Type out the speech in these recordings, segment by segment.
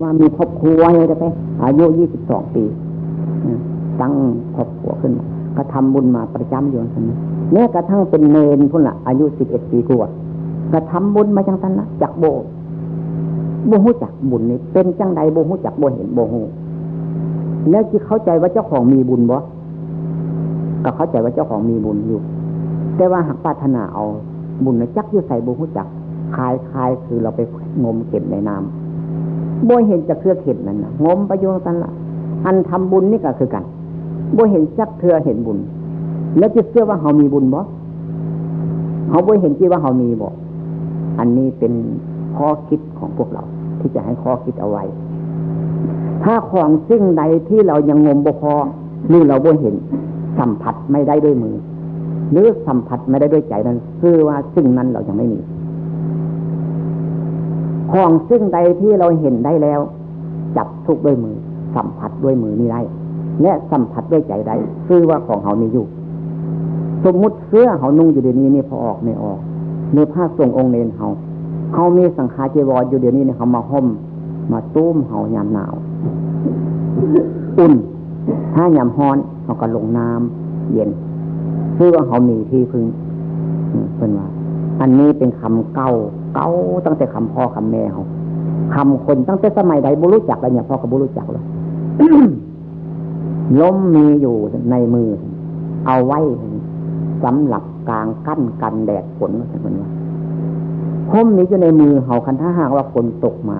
ว่ามีครอบครัวเลยไปอายุยี่สิบสองปีตั้งครอบครัวขึ้น ก็ทำบุญมาประจำอยู่นั่นแม้กระทั่งเป็นเนนพุ่นละอายุสิบเอ็ดปีกว่าก็ทำบุญมาจังสันนะจักโบโบหูจักบุญนี่เป็นจังใดโบหูจักโบเห็นโบหูแล้วที่เข้าใจว่าเจ้าของมีบุญบ่ก็เข้าใจว่าเจ้าของมีบุญอยู่ แต่ว่าหากปรารถนาเอาบุญนะจักอยู่ใส่โบหูจักคลายคลายคือเราไปงมเก็บในน้ำ บเห็นจะเครือเข็ดนั่นนะงมไปโยนกันละอันทำบุญนี่ก็คือกันบ่เห็นจักเธอเห็นบุญ แล้วจะเชื่อว่าเขามีบุญบ่เขาบ่เห็นจีว่าเขามีบ่อันนี้เป็นข้อคิดของพวกเรา ที่จะให้ข้อคิดเอาไว้ ถ้าของสิ่งใดที่เรายังงมบ่พอนี่เราบ่เห็นสัมผัสไม่ได้ด้วยมือ หรือสัมผัสไม่ได้ด้วยใจนั้น คือว่าสิ่งนั้นเรายังไม่มี ของสิ่งใดที่เราเห็นได้แล้ว จับทุกด้วยมือ สัมผัสด้วยมือนี่ได้และสัมผัสด้วยใจได้คือว่าของเขามีอยู่ สมมุติเสื้อเขานุ่งอยู่เดี๋ยวนี้นี่พอออกไม่ออกเนื้อผ้าทรงองค์เนนเขาเขามีสังฆาเจวรอยู่เดี๋ยวนี้เนี่ยเขามาห่มมาตุ้มเขายามหนาว อุ่น ถ้ายามฮ้อนเขาก็ลงน้ำเย็นคือว่าเขามีที่พึ่งเป็นว่า อันนี้เป็นคำเก่า เก่าตั้งแต่คำพ่อคำแม่เขาคำคนตั้งแต่สมัยใดบุรุษจักอะไรเนี่ยพ่อก็บุรุษจักเลยล้มมีอยู่ในมือ เอาไว้สำหรับกลางกั้นกันแดดฝนว่าจะเป็นว่าห่มนี้อยู่ในมือเขาคันถ้าหากว่าฝนตกมา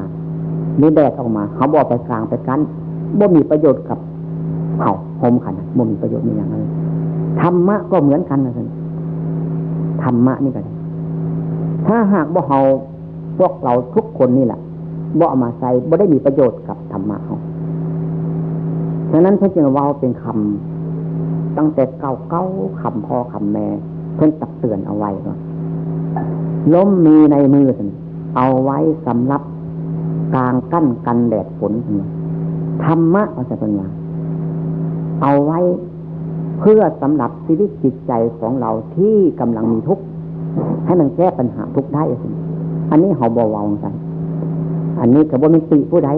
มีแดดออกมา เขาบอกไปกลางไปกั้นบ่มีประโยชน์กับเขาห่มขันบ่มีประโยชน์มีอย่างไรธรรมะก็เหมือนกันนะท่านธรรมะนี่ก็ ถ้าหากบ่เขาพวกเราทุกคนนี่แหละบ่เอามาใส่บ่ได้มีประโยชน์กับธรรมะเขาฉะนั้นพระจึงว่าเป็นคำตั้งแต่เก้าเก้าคำพ่อคำแม่เพิ่นตักเตือนเอาไว้ว่าล้มมีในมือเอาไว้สำหรับกลางกั้นกันแดดฝนธรรมะเอาจะเป็นว่าเอาไว้เพื่อสำหรับชีวิตจิตใจของเราที่กำลังมีทุกข์ ให้มันแก้ปัญหาทุกได้สิอันนี้เขาบวาวกัน อันนี้กับว่ามีติผู้ใด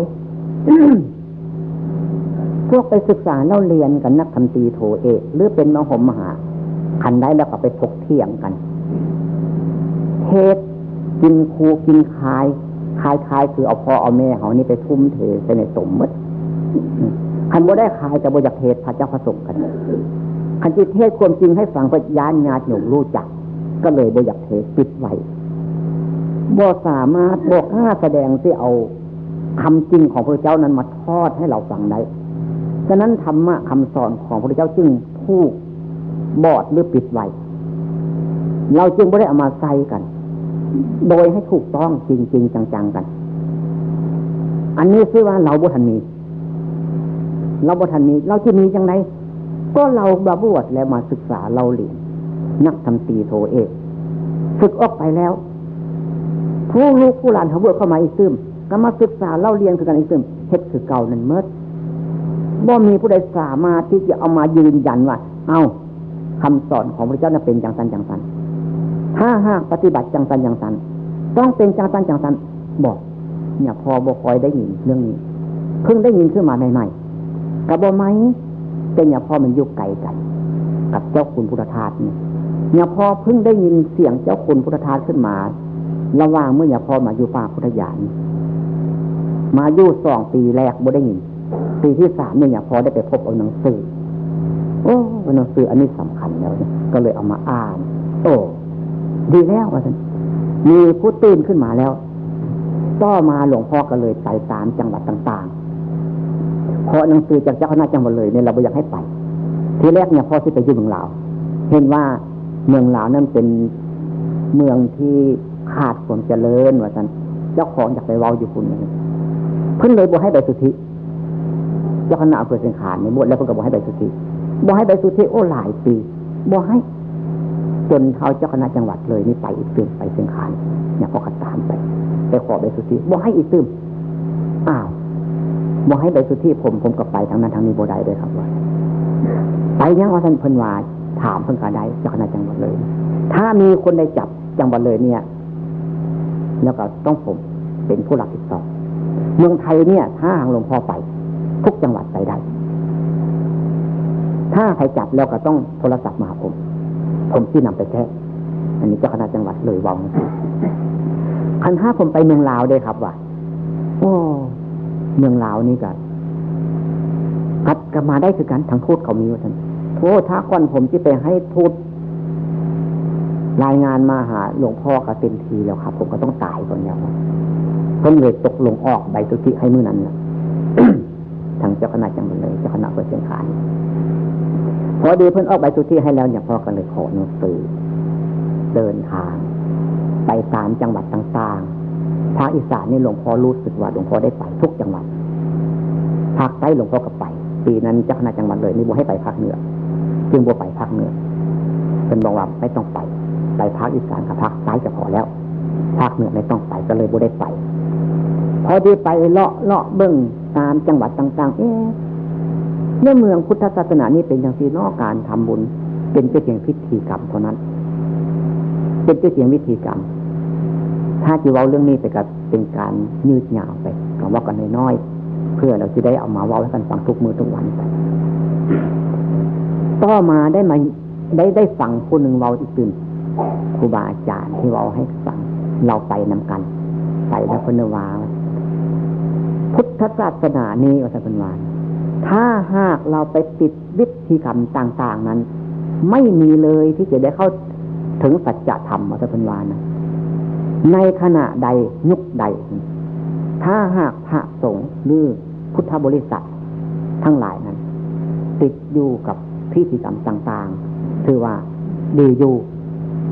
พวกไปศึกษาเล่าเรียนกันนักคำตีโถเอกหรือเป็นมหมมหาคันได้แล้วก็ไปถกเที่ยงกัน เทศกินครูกินคายคายคายคือเอาพ่อเอาแม่เขานี่ไปทุ่มเทไปในสมมติคันบ่ได้คายจะบ่อยากเทศพระเจ้าพระสงฆ์กันคันจิตเทศความจริงให้ฟังพยานญาติหนุ่มรู้จัก ก็เลยบ่อยากเทปิดไว้บ่สามารถบอกห้าแสดงที่เอาคำจริงของพระเจ้านั้นมาทอดให้เราฟังได้ฉะนั้นธรรมะคำสอนของพระเจ้าจึงผูกบอดหรือปิดไว้ เราจึงไม่ได้เอามาใส่กัน โดยให้ถูกต้องจริงๆจังๆกัน อันนี้คือว่าเราบุทันมี เราบุทันมี เราจะมีจังไรก็เราบาบวชแล้วมาศึกษาเราเรียน นักทำตีโทเอกฝึกออกไปแล้ว ผู้ลูกผู้หลานเขาบวชเข้ามาอีกซึมก็มาศึกษาเล่าเรียนคือกันอีกซึมเฮ็ดคือเก่านั่นเมื่อบ่มีผู้ใดสามารถที่จะเอามายืนยันว่า เอาคำสอนของพระเจ้านั้นเป็นจังสันจังสันถ้าหากปฏิบัติจังสันจังสันต้องเป็นจังสันจังสันบอก เนี่ยพอบอกคอยได้ยินเรื่องนี้ เพิ่งได้ยินขึ้นมาใหม่ๆกับบอกไหมแต่เนี่ยพอมันยุกไกลกันกับเจ้าคุณพุทธทาสเนี่ย เนี่ยพอเพิ่งได้ยินเสียงเจ้าคุณพุทธทาสขึ้นมา ระหว่างเมื่อเนี่ยพอมาอยู่ป่าพุทธญาณมาอยู่สองปีแรกบ่ได้ยิน ปีที่สามเนี่ยพอได้ไปพบเอาหนังสือโอ้หนังสืออันนี้สำคัญแล้วเนี่ยก็เลยเอามาอ่าน โอ้ดีแล้วว่าท่านมีผู้ตื่นขึ้นมาแล้ว ต่อมาหลวงพ่อก็เลยไปตามจังหวัดต่างๆ เพราะหนังสือจากเจ้าคณะจังหวัดเลยเนี่ยเราไม่อยากให้ไป ทีแรกเนี่ยพ่อที่ไปอยู่เมืองลาว เห็นว่า เมืองลาวนั้นเป็นเมืองที่ขาดความเจริญว่าท่านเจ้าของอยากไปเว้าอยู่คุณเลยเพิ่นเลยบอกให้ไปสุทธิเจ้าคณะอำเภอเสียงขานในบวชแล้วเพิ่นก็บอกให้ใบสุทธิบอกให้ใบสุทธิโอ้หลายปีบอกให้ จนเท่าเจ้าคณะจังหวัดเลยนี่ไปอีกตึมไปเสียงขานเนี่ยพอขัดตามไปไปขอใบสุทธิบอกให้อีกตึมอ้าวบอกให้ใบสุทธิผมผมก็ไปทางนั้นทางนี้โบได้เลยครับว่าไปยังว่าท่านเพิ่นวา ถามเพิ่นกาได้เจ้าคณะจังหวัดเลย ถ้ามีคนได้จับจังหวัดเลยเนี่ย แล้วก็ต้องผมเป็นผู้รับผิดชอบเมืองไทยเนี่ย ถ้าหางหลวงพ่อไป ทุกจังหวัดไปได้ ถ้าใครจับแล้วก็ต้องโทรศัพท์มาผม ผมที่นำไปแท้อันนี้เจ้าคณะจังหวัดเลยวังคันห้าผมไปเมืองลาวได้ครับว่าโอ้เมืองลาวนี่ก็กัดกันมาได้คือกันทั้งทูตเขามีว่าท่าน โทษถ้าก่อนผมจะไปให้ทูตรายงานมาหาหลวงพ่อก็เต็มทีแล้วครับ ผมก็ต้องตายก่อนแล้วก็เลยตกลงออกใบสุทธิให้มือนั้นนะทางเจ้าคณะจังหวัดเลยเจ้าคณะเพื่อเชียงคานพอดีเพิ่นออกใบสุทธิให้แล้วเนี่ยพ่อก็เลยขอหนังสือเดินทาง ไปสามจังหวัดต่างๆภาคอีสานนี่หลวงพ่อรู้สึกว่าหลวงพ่อได้ไปทุกจังหวัดภาคใต้หลวงพ่อก็ไป ปีนั้นเจ้าคณะจังหวัดเลยนี่บวให้ไปภาคเหนือ จึงบัวไปภาคเหนือเป็นบอกว่าไม่ต้องไปไปภาคอีสานกับภาคใต้จะพอแล้วภาคเหนือไม่ต้องไปก็เลยบัวได้ไป พอดีไปเลาะเลาะเบิ้งตามจังหวัดต่างๆ เอ๊ะเมื่อเมืองพุทธศาสนานี้เป็นอย่างที่นอกการทำบุญ เป็นเพียงพิธีกรรมเท่านั้น เป็นเพียงวิธีกรรม ถ้าจีว่าเรื่องนี้ไปกับเป็นการยืดยาวไปกำว่ากันน้อยๆเพื่อเราจะได้เอามาว่าให้กันฟังทุกมือทุกวันไป ต่อมาได้มาได้ได้ฟังผู้หนึ่งเราอีกตื่นครูบาอาจารย์ที่เราให้ฟัง เราไปนำกัน ไปแล้วคนวาพุทธศาสนานี้ก็จะเนวานถ้าหากเราไปติดวิธีกรรมต่าง ๆนั้น ไม่มีเลยที่จะได้เข้าถึงสัจธรรมอัตพันวานะในขณะใดยุคใด ถ้าหากพระสงฆ์หรือพุทธบริษัททั้งหลายนั้น ติดอยู่กับ พิธีกรรมต่างๆ คือว่าดีอยู่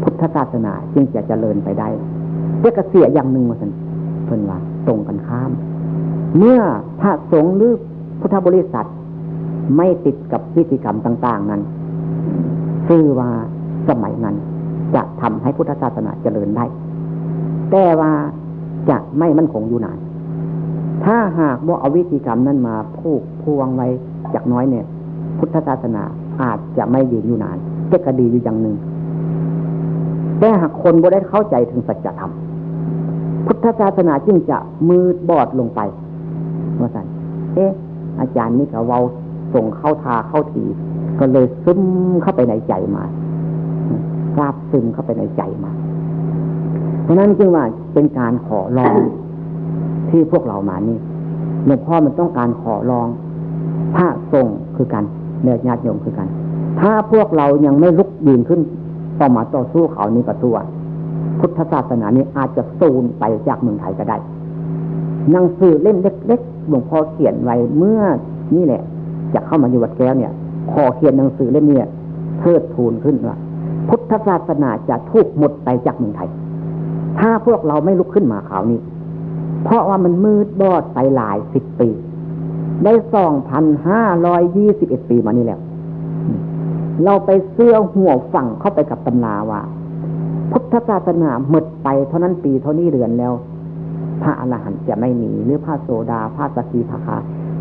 พุทธศาสนาจึงจะเจริญไปได้เจ้กเสียอย่างหนึ่งมาสันเพิ่นว่าตรงกันข้าม เมื่อพระสงฆ์หรือพุทธบริษัท ไม่ติดกับพิธีกรรมต่าง ๆ นั้นคือว่าสมัยนั้นจะทำให้พุทธศาสนาเจริญได้ แต่ว่าจะไม่มั่นคงอยู่นาน ถ้าหากว่าเอาวิธีกรรมนั้นมาผูกพวงไว้จากน้อยเนี่ย พุทธศาสนา อาจจะไม่ยืนอยู่นานแต่ก็ดีอยู่อย่างหนึ่งแต่หากคนบ่ได้เข้าใจถึงสัจธรรมพุทธศาสนาจึงจะมืดบอดลงไปว่าสันเอ๊ะ อาจารย์นี่ก็เว้าส่งเข้าทาเข้าที ก็เลยซึมเข้าไปในใจมาทราบซึมเข้าไปในใจมาเพราะนั้นจึงว่าเป็นการขอร้อง ที่พวกเรามานี่หลวงพ่อมันต้องการขอร้องพระทรงคือกันเนื้อญาติโยมคือกัน ถ้าพวกเรายังไม่ลุกยืนขึ้นต่อมาต่อสู้เขานี่ก็ตัวพุทธศาสนานี้อาจจะสูญไปจากเมืองไทยก็ได้หนังสือเล่มเล็กๆหลวงพ่อเขียนไว้เมื่อนี่แหละ จะเข้ามาอยู่วัดแก้วเนี่ยขอเขียนหนังสือเล่มนี้เทิดทูนขึ้นว่าพุทธศาสนาจะทุกหมดไปจากเมืองไทย ถ้าพวกเราไม่ลุกขึ้นมาข่าวนี้ เพราะว่ามันมืดบอดไปหลายสิบปี ได้สองพันห้าร้อยยี่สิบเอ็ดปีมานี่แล้ว เราไปเสื้อหัวฝั่งเข้าไปกับตำนาว่า พุทธศาสนาหมดไปเท่านั้นปีเท่านี้เดือนแล้ว พระอรหันต์จะไม่มีหรือพระโสดาพระสกีพระคา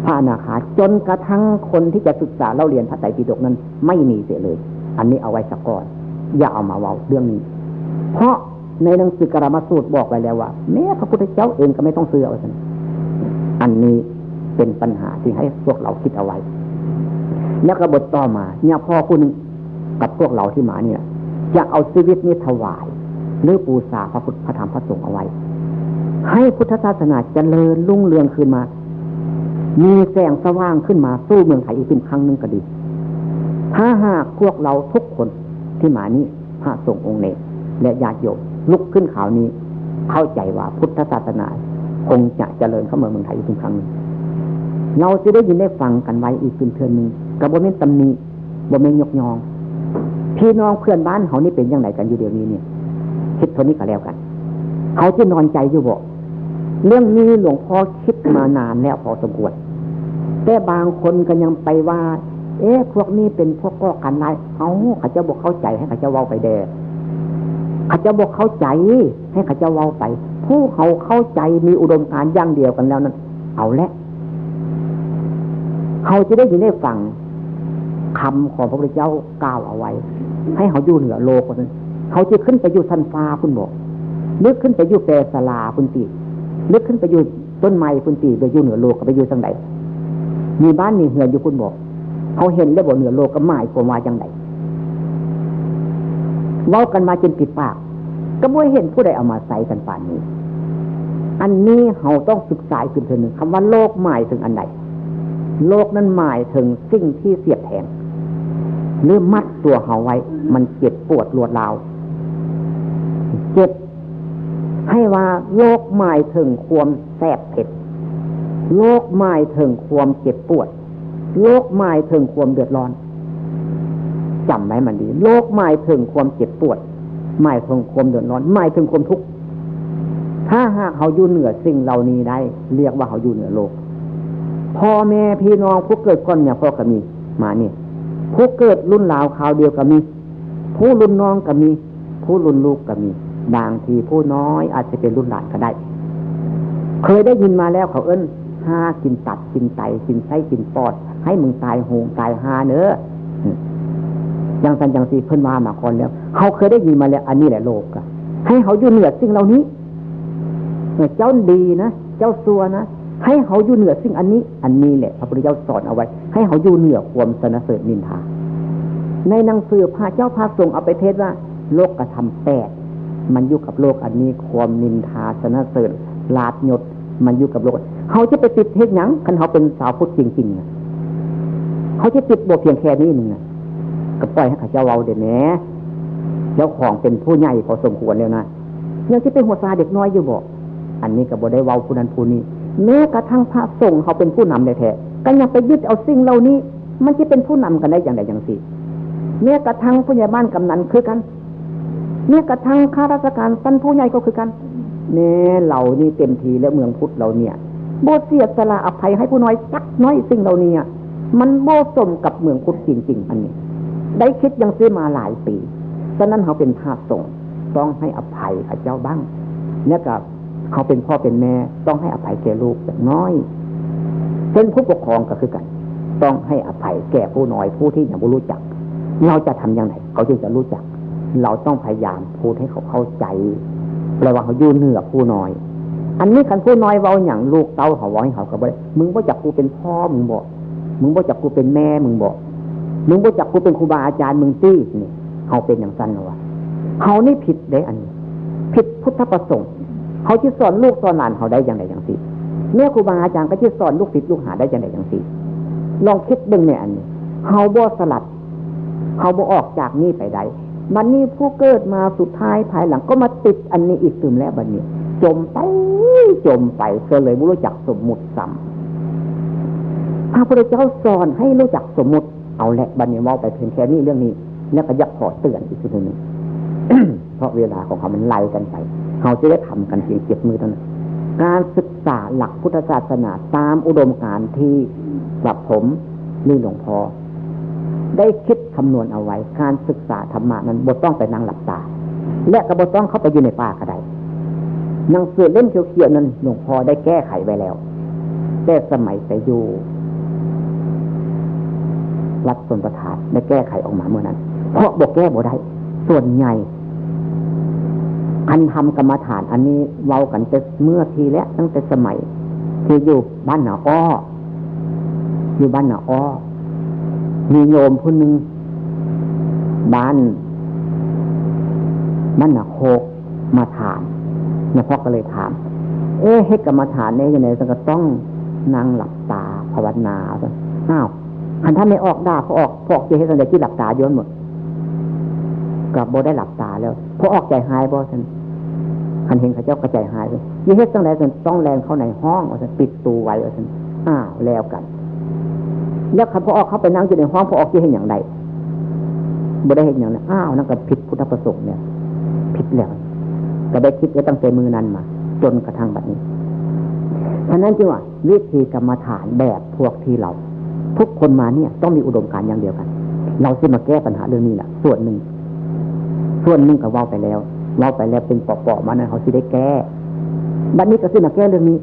พระนาคาจนกระทั่งคนที่จะศึกษาเล่าเรียนพระไตรปิฎกนั้น ไม่มีเสียเลย อันนี้เอาไว้สักก่อน อย่าเอามาเว้าเรื่องนี้ เพราะในหนังสือกรามสูตรบอกไว้แล้วว่าแม้พระพุทธเจ้าเองก็ไม่ต้องเสื้อเอาสันอันนี้ เป็นปัญหาที่ให้พวกเราคิดเอาไว้ แล้วกบทต่อมาเนี่ยพ่อคุณกับพวกเราที่มาเนี่ย จะเอาชีวิตนี้ถวาย หรือปูซาพระพุทธพระธรรมพระสงฆ์เอาไว้ ให้พุทธศาสนาเจริญรุ่งเรืองขึ้นมา มีแสงสว่างขึ้นมาสู้เมืองไทยอีกเป็นครั้งหนึ่งก็ดี ถ้าหากพวกเราทุกคนที่มานี้พระสงฆ์องค์เนและญาติโยมลุกขึ้นข่าวนี้ เข้าใจว่าพุทธศาสนาคงจะเจริญเข้ามาเมืองไทยอีกเป็นครั้งหนึ่ง เราจะได้ยินได้ฟังกันไว้อีกเป็นเทือนหนึ่งกับบ่เม่นตำหนิบ่เมนยกยอง พี่น้องเพื่อนบ้านเขานี่เป็นยังไงกันอยู่เดี๋ยวนี้เนี่ยคิดเท่านี้ก็แล้วกันเขาจะนอนใจอยู่บ่เรื่องนี้หลวงพ่อคิดมานานแล้วพอสมควรแต่บางคนก็ยังไปว่า เอ๊ะพวกนี้เป็นพวกก็กันไรเขาเขาจะบอกเข้าใจให้เขาจะเว้าไปแดเขาจะบอกเข้าใจให้เขาจะเว้าไป ผู้เขาเข้าใจมีอุดมการณ์ย่างเดียวกันแล้วนั้นเอาละ เขาจะได้ยินได้ฟังคำของพระพุทธเจ้ากล่าวเอาไว้ ให้เขาอยู่เหนือโลกนั้นเขาจะขึ้นไปอยู่ชั้นฟ้าคุณบอกนึกขึ้นไปอยู่เปรสลาคุณตีนึกขึ้นไปอยู่ต้นไม้คุณตีไปอยู่เหนือโลกก็ไปอยู่ทางไหนมีบ้านมีเฮือนอยู่คุณบอกเขาเห็นแล้วบอกเหนือโลกก็หมายความว่าอย่างไรเล่ากันมาจนปิดปาก ก็ไม่เห็นผู้ใดเอามาใส่กันป่านนี้ อันนี้เราต้องศึกษาขึ้นเถอะหนึ่งคำว่าโลกหมายถึงอันไหน โลกนั้นหมายถึงสิ่งที่เสียบแทงหรือมัดตัวเขาไว้ มันเจ็บปวดรวดราว เจ็บ ให้ว่าโลกหมายถึงความแสบเผ็ด โลกหมายถึงความเจ็บปวด โลกหมายถึงความเดือดร้อนจำไว้มันดี โลกหมายถึงความเจ็บปวด หมายถึงความเดือดร้อน หมายถึงความทุกข์ ถ้าหากเขาอยู่เหนือสิ่งเหล่านี้ได้ เรียกว่าเขาอยู่เหนือโลก พ่อแม่พี่น้องผู้เกิดก่อนเนี่ยพ่อก็มีมาเนี่ยผู้เกิดรุ่นราวข่าวเดียวก็มี ผู้รุ่นน้องก็มี ผู้รุ่นลูกก็มีบางทีผู้น้อยอาจจะเป็นรุ่นหลานก็ได้ เคยได้ยินมาแล้วเขาเอิ้นห้ากินตัดกินไตกินไส้กินปอด ให้มึงตายหงตายหาเนอยังสันยังสีเพิ่นมามาคนแล้วเขาเคยได้ยินมาแล้ว อันนี้แหละโลกอะให้เขาอยู่เหนือสิ่งเหล่านี้เจ้าดีนะ เจ้าซัวนะ ให้เขาอยู่เหนือสิ่งอันนี้ อันนี้แหละพระพุทธเจ้าสอนเอาไว้ ให้เขาอยู่เหนือความสนเสริญนินทา ในหนังสือพระเจ้าพระทรงเอาไปเทศว่า โลกกระทำแปดมันอยู่กับโลกอันนี้ความนินทาสนเสริญลาดยศมันอยู่กับโลกเขาจะไปติดเทศยังคันเขาเป็นสาวพุทธจริงๆเขาจะติดบวกเพียงแค่นี้หนึ่งก็ปล่อยให้ข้าเจ้าเอาเดี๋ยวนี้เจ้าของเป็นผู้ใหญ่พอสมควรแล้วนะยังจะเป็นหัวซาเด็กน้อยอยู่บอกอันนี้ก็บ่ได้เว้าผู้นั้นผู้นี้ แม้กระทั่งพระสงฆ์เขาเป็นผู้นำในแท้ก็ยังไปยึดเอาสิ่งเหล่านี้ มันจะเป็นผู้นำกันได้อย่างไรอย่างสิแม้กระทั่งผู้ใหญ่บ้านกำนันคือกันแม้กระทั่งข้าราชการสั้นผู้ใหญ่ก็คือกันแม้เหล่านี้เต็มทีแล้วเมืองพุทธเราเนี่ยโบเสียสละอภัยให้ผู้น้อยสักน้อยสิ่งเหล่านี้มันโบสมกับเมืองพุทธจริง ๆ อันนี้ ได้คิดยังซื้อมาหลายปีฉะนั้นเขาเป็นภาพส่งต้องให้อภัยข้าเจ้าบ้างเนี่ยกับ เขาเป็นพ่อเป็นแม่ ต้องให้อภัยแก่ลูกอย่น้อยเป็นผู้ปกครองก็คือกัน ต้องให้อภัยแก่ผู้น้อยผู้ที่ยังไม่รู้จัก เราจะทำอย่างไรเขาจึงจะรู้จัก เราต้องพยายามพูดให้เขาเข้าใจแปลว่าเขายู่เหนือผู้น้อย อันนี้คันผู้น้อยเว้าอย่างลูกเต้าเขาว้ให้เขาก็บอกมึงว่าจักกูเป็นพ่อมึงบอกมึงว่าจักกูเป็นแม่มึงบอกมึงว่าจักกูเป็นครูบาอาจารย์มึงตี้นี่เขาเป็นอย่างสั้นวะเขานี่ผิดได้อันนี้ผิดพุทธประสงค์ เขาที่สอนลูกสอนหลานเขาได้อย่างไรอย่างสิแม่ครูบาอาจารย์ก็ที่สอนลูกศิษย์ลูกหาได้อย่างไรอย่างสิลองคิดเบิ่งเนี่ยอันนี้เขาบ่สลัดเขาบ่ออกจากนี่ไปได้มันนี่ผู้เกิดมาสุดท้ายภายหลังก็มาติดอันนี้อีกตึมแล้วบันนี้ จมไปจมไปก็เลยไม่รู้จักสมมุติซ้ำพระพุทธเจ้าสอนให้รู้จักสมมุติเอาแหละบันนี้มองไปเพียงแค่นี้เรื่องนี้ แล้วก็ยักขอเตือนอีกทีหนึ่งเพราะเวลาของเขามันไล่กันไป เขาจะได้ทำกันเพียงเจ็บมือเท่านั้นการศึกษาหลักพุทธศาสนาตามอุดมการณ์ที่กับผมนี่หลวงพ่อได้คิดคำนวณเอาไว้ การศึกษาธรรมะนั้นบทต้องไปนั่งหลับตา และกระบทต้องเข้าไปอยู่ในป่าก็ได้หนังสือเล่มเขียวๆนั้นหลวงพ่อได้แก้ไขไว้แล้ว แต่สมัยไปอยู่วัดสนประทานได้แก้ไขออกมาเมื่อนั้น เพราะบอกแก้บ่ได้ ส่วนใหญ่ อันทำกรรมฐาน อันนี้เว้ากันแต่เมื่อทีแล้วตั้งแต่สมัย ที่อยู่บ้านหนาอ้ออยู่บ้านหนาอ้อมีโยมผู้หนึ่งบ้านบ้านหนาโคกมาถามเนี่ยพ่อก็เลยถาม เอ๊ะให้กรรมฐานเนี่ยยังไงก็ต้องนั่งหลับตาภาวนาอ้าวอันท่านไม่ออกด่าพอออกพอออกใจให้สันเดที่หลับตาย้อนหมดกับโบได้หลับตาแล้วพอออกใจหายบ่สัน คันเห็นข้าเจ้ากระใจหายเลยยี่เฮ็ดตั้งแต่สันต้องแรงเข้าในห้องว่าสันปิดตูไว้ว่าสันอ้าวแล้วกัน แล้วคันพอออกเข้าไปนั่งอยู่ในห้องพอออกจะเห็นอย่างไรบ่ได้เห็นอย่างนั้นอ้าวนั่นก็ผิดพุทธประสงค์เนี่ยผิดแล้วก็ได้คิดไว้ตั้งแต่มือนั้นมา จนกระทั่งบัดนี้ฉะนั้นจึงว่าวิธีกรรมฐานแบบพวกที่เรา ทุกคนมาเนี่ยต้องมีอุดมการณ์อย่างเดียวกัน เราจะมาแก้ปัญหาเรื่องนี้แหละส่วนหนึ่งส่วนหนึ่งก็ว่าไปแล้ว เล่าไปแล้วเป็นปอกๆมานะเขาสิได้แก้บัดนี้ก็สิมาแก้เรื่องนี้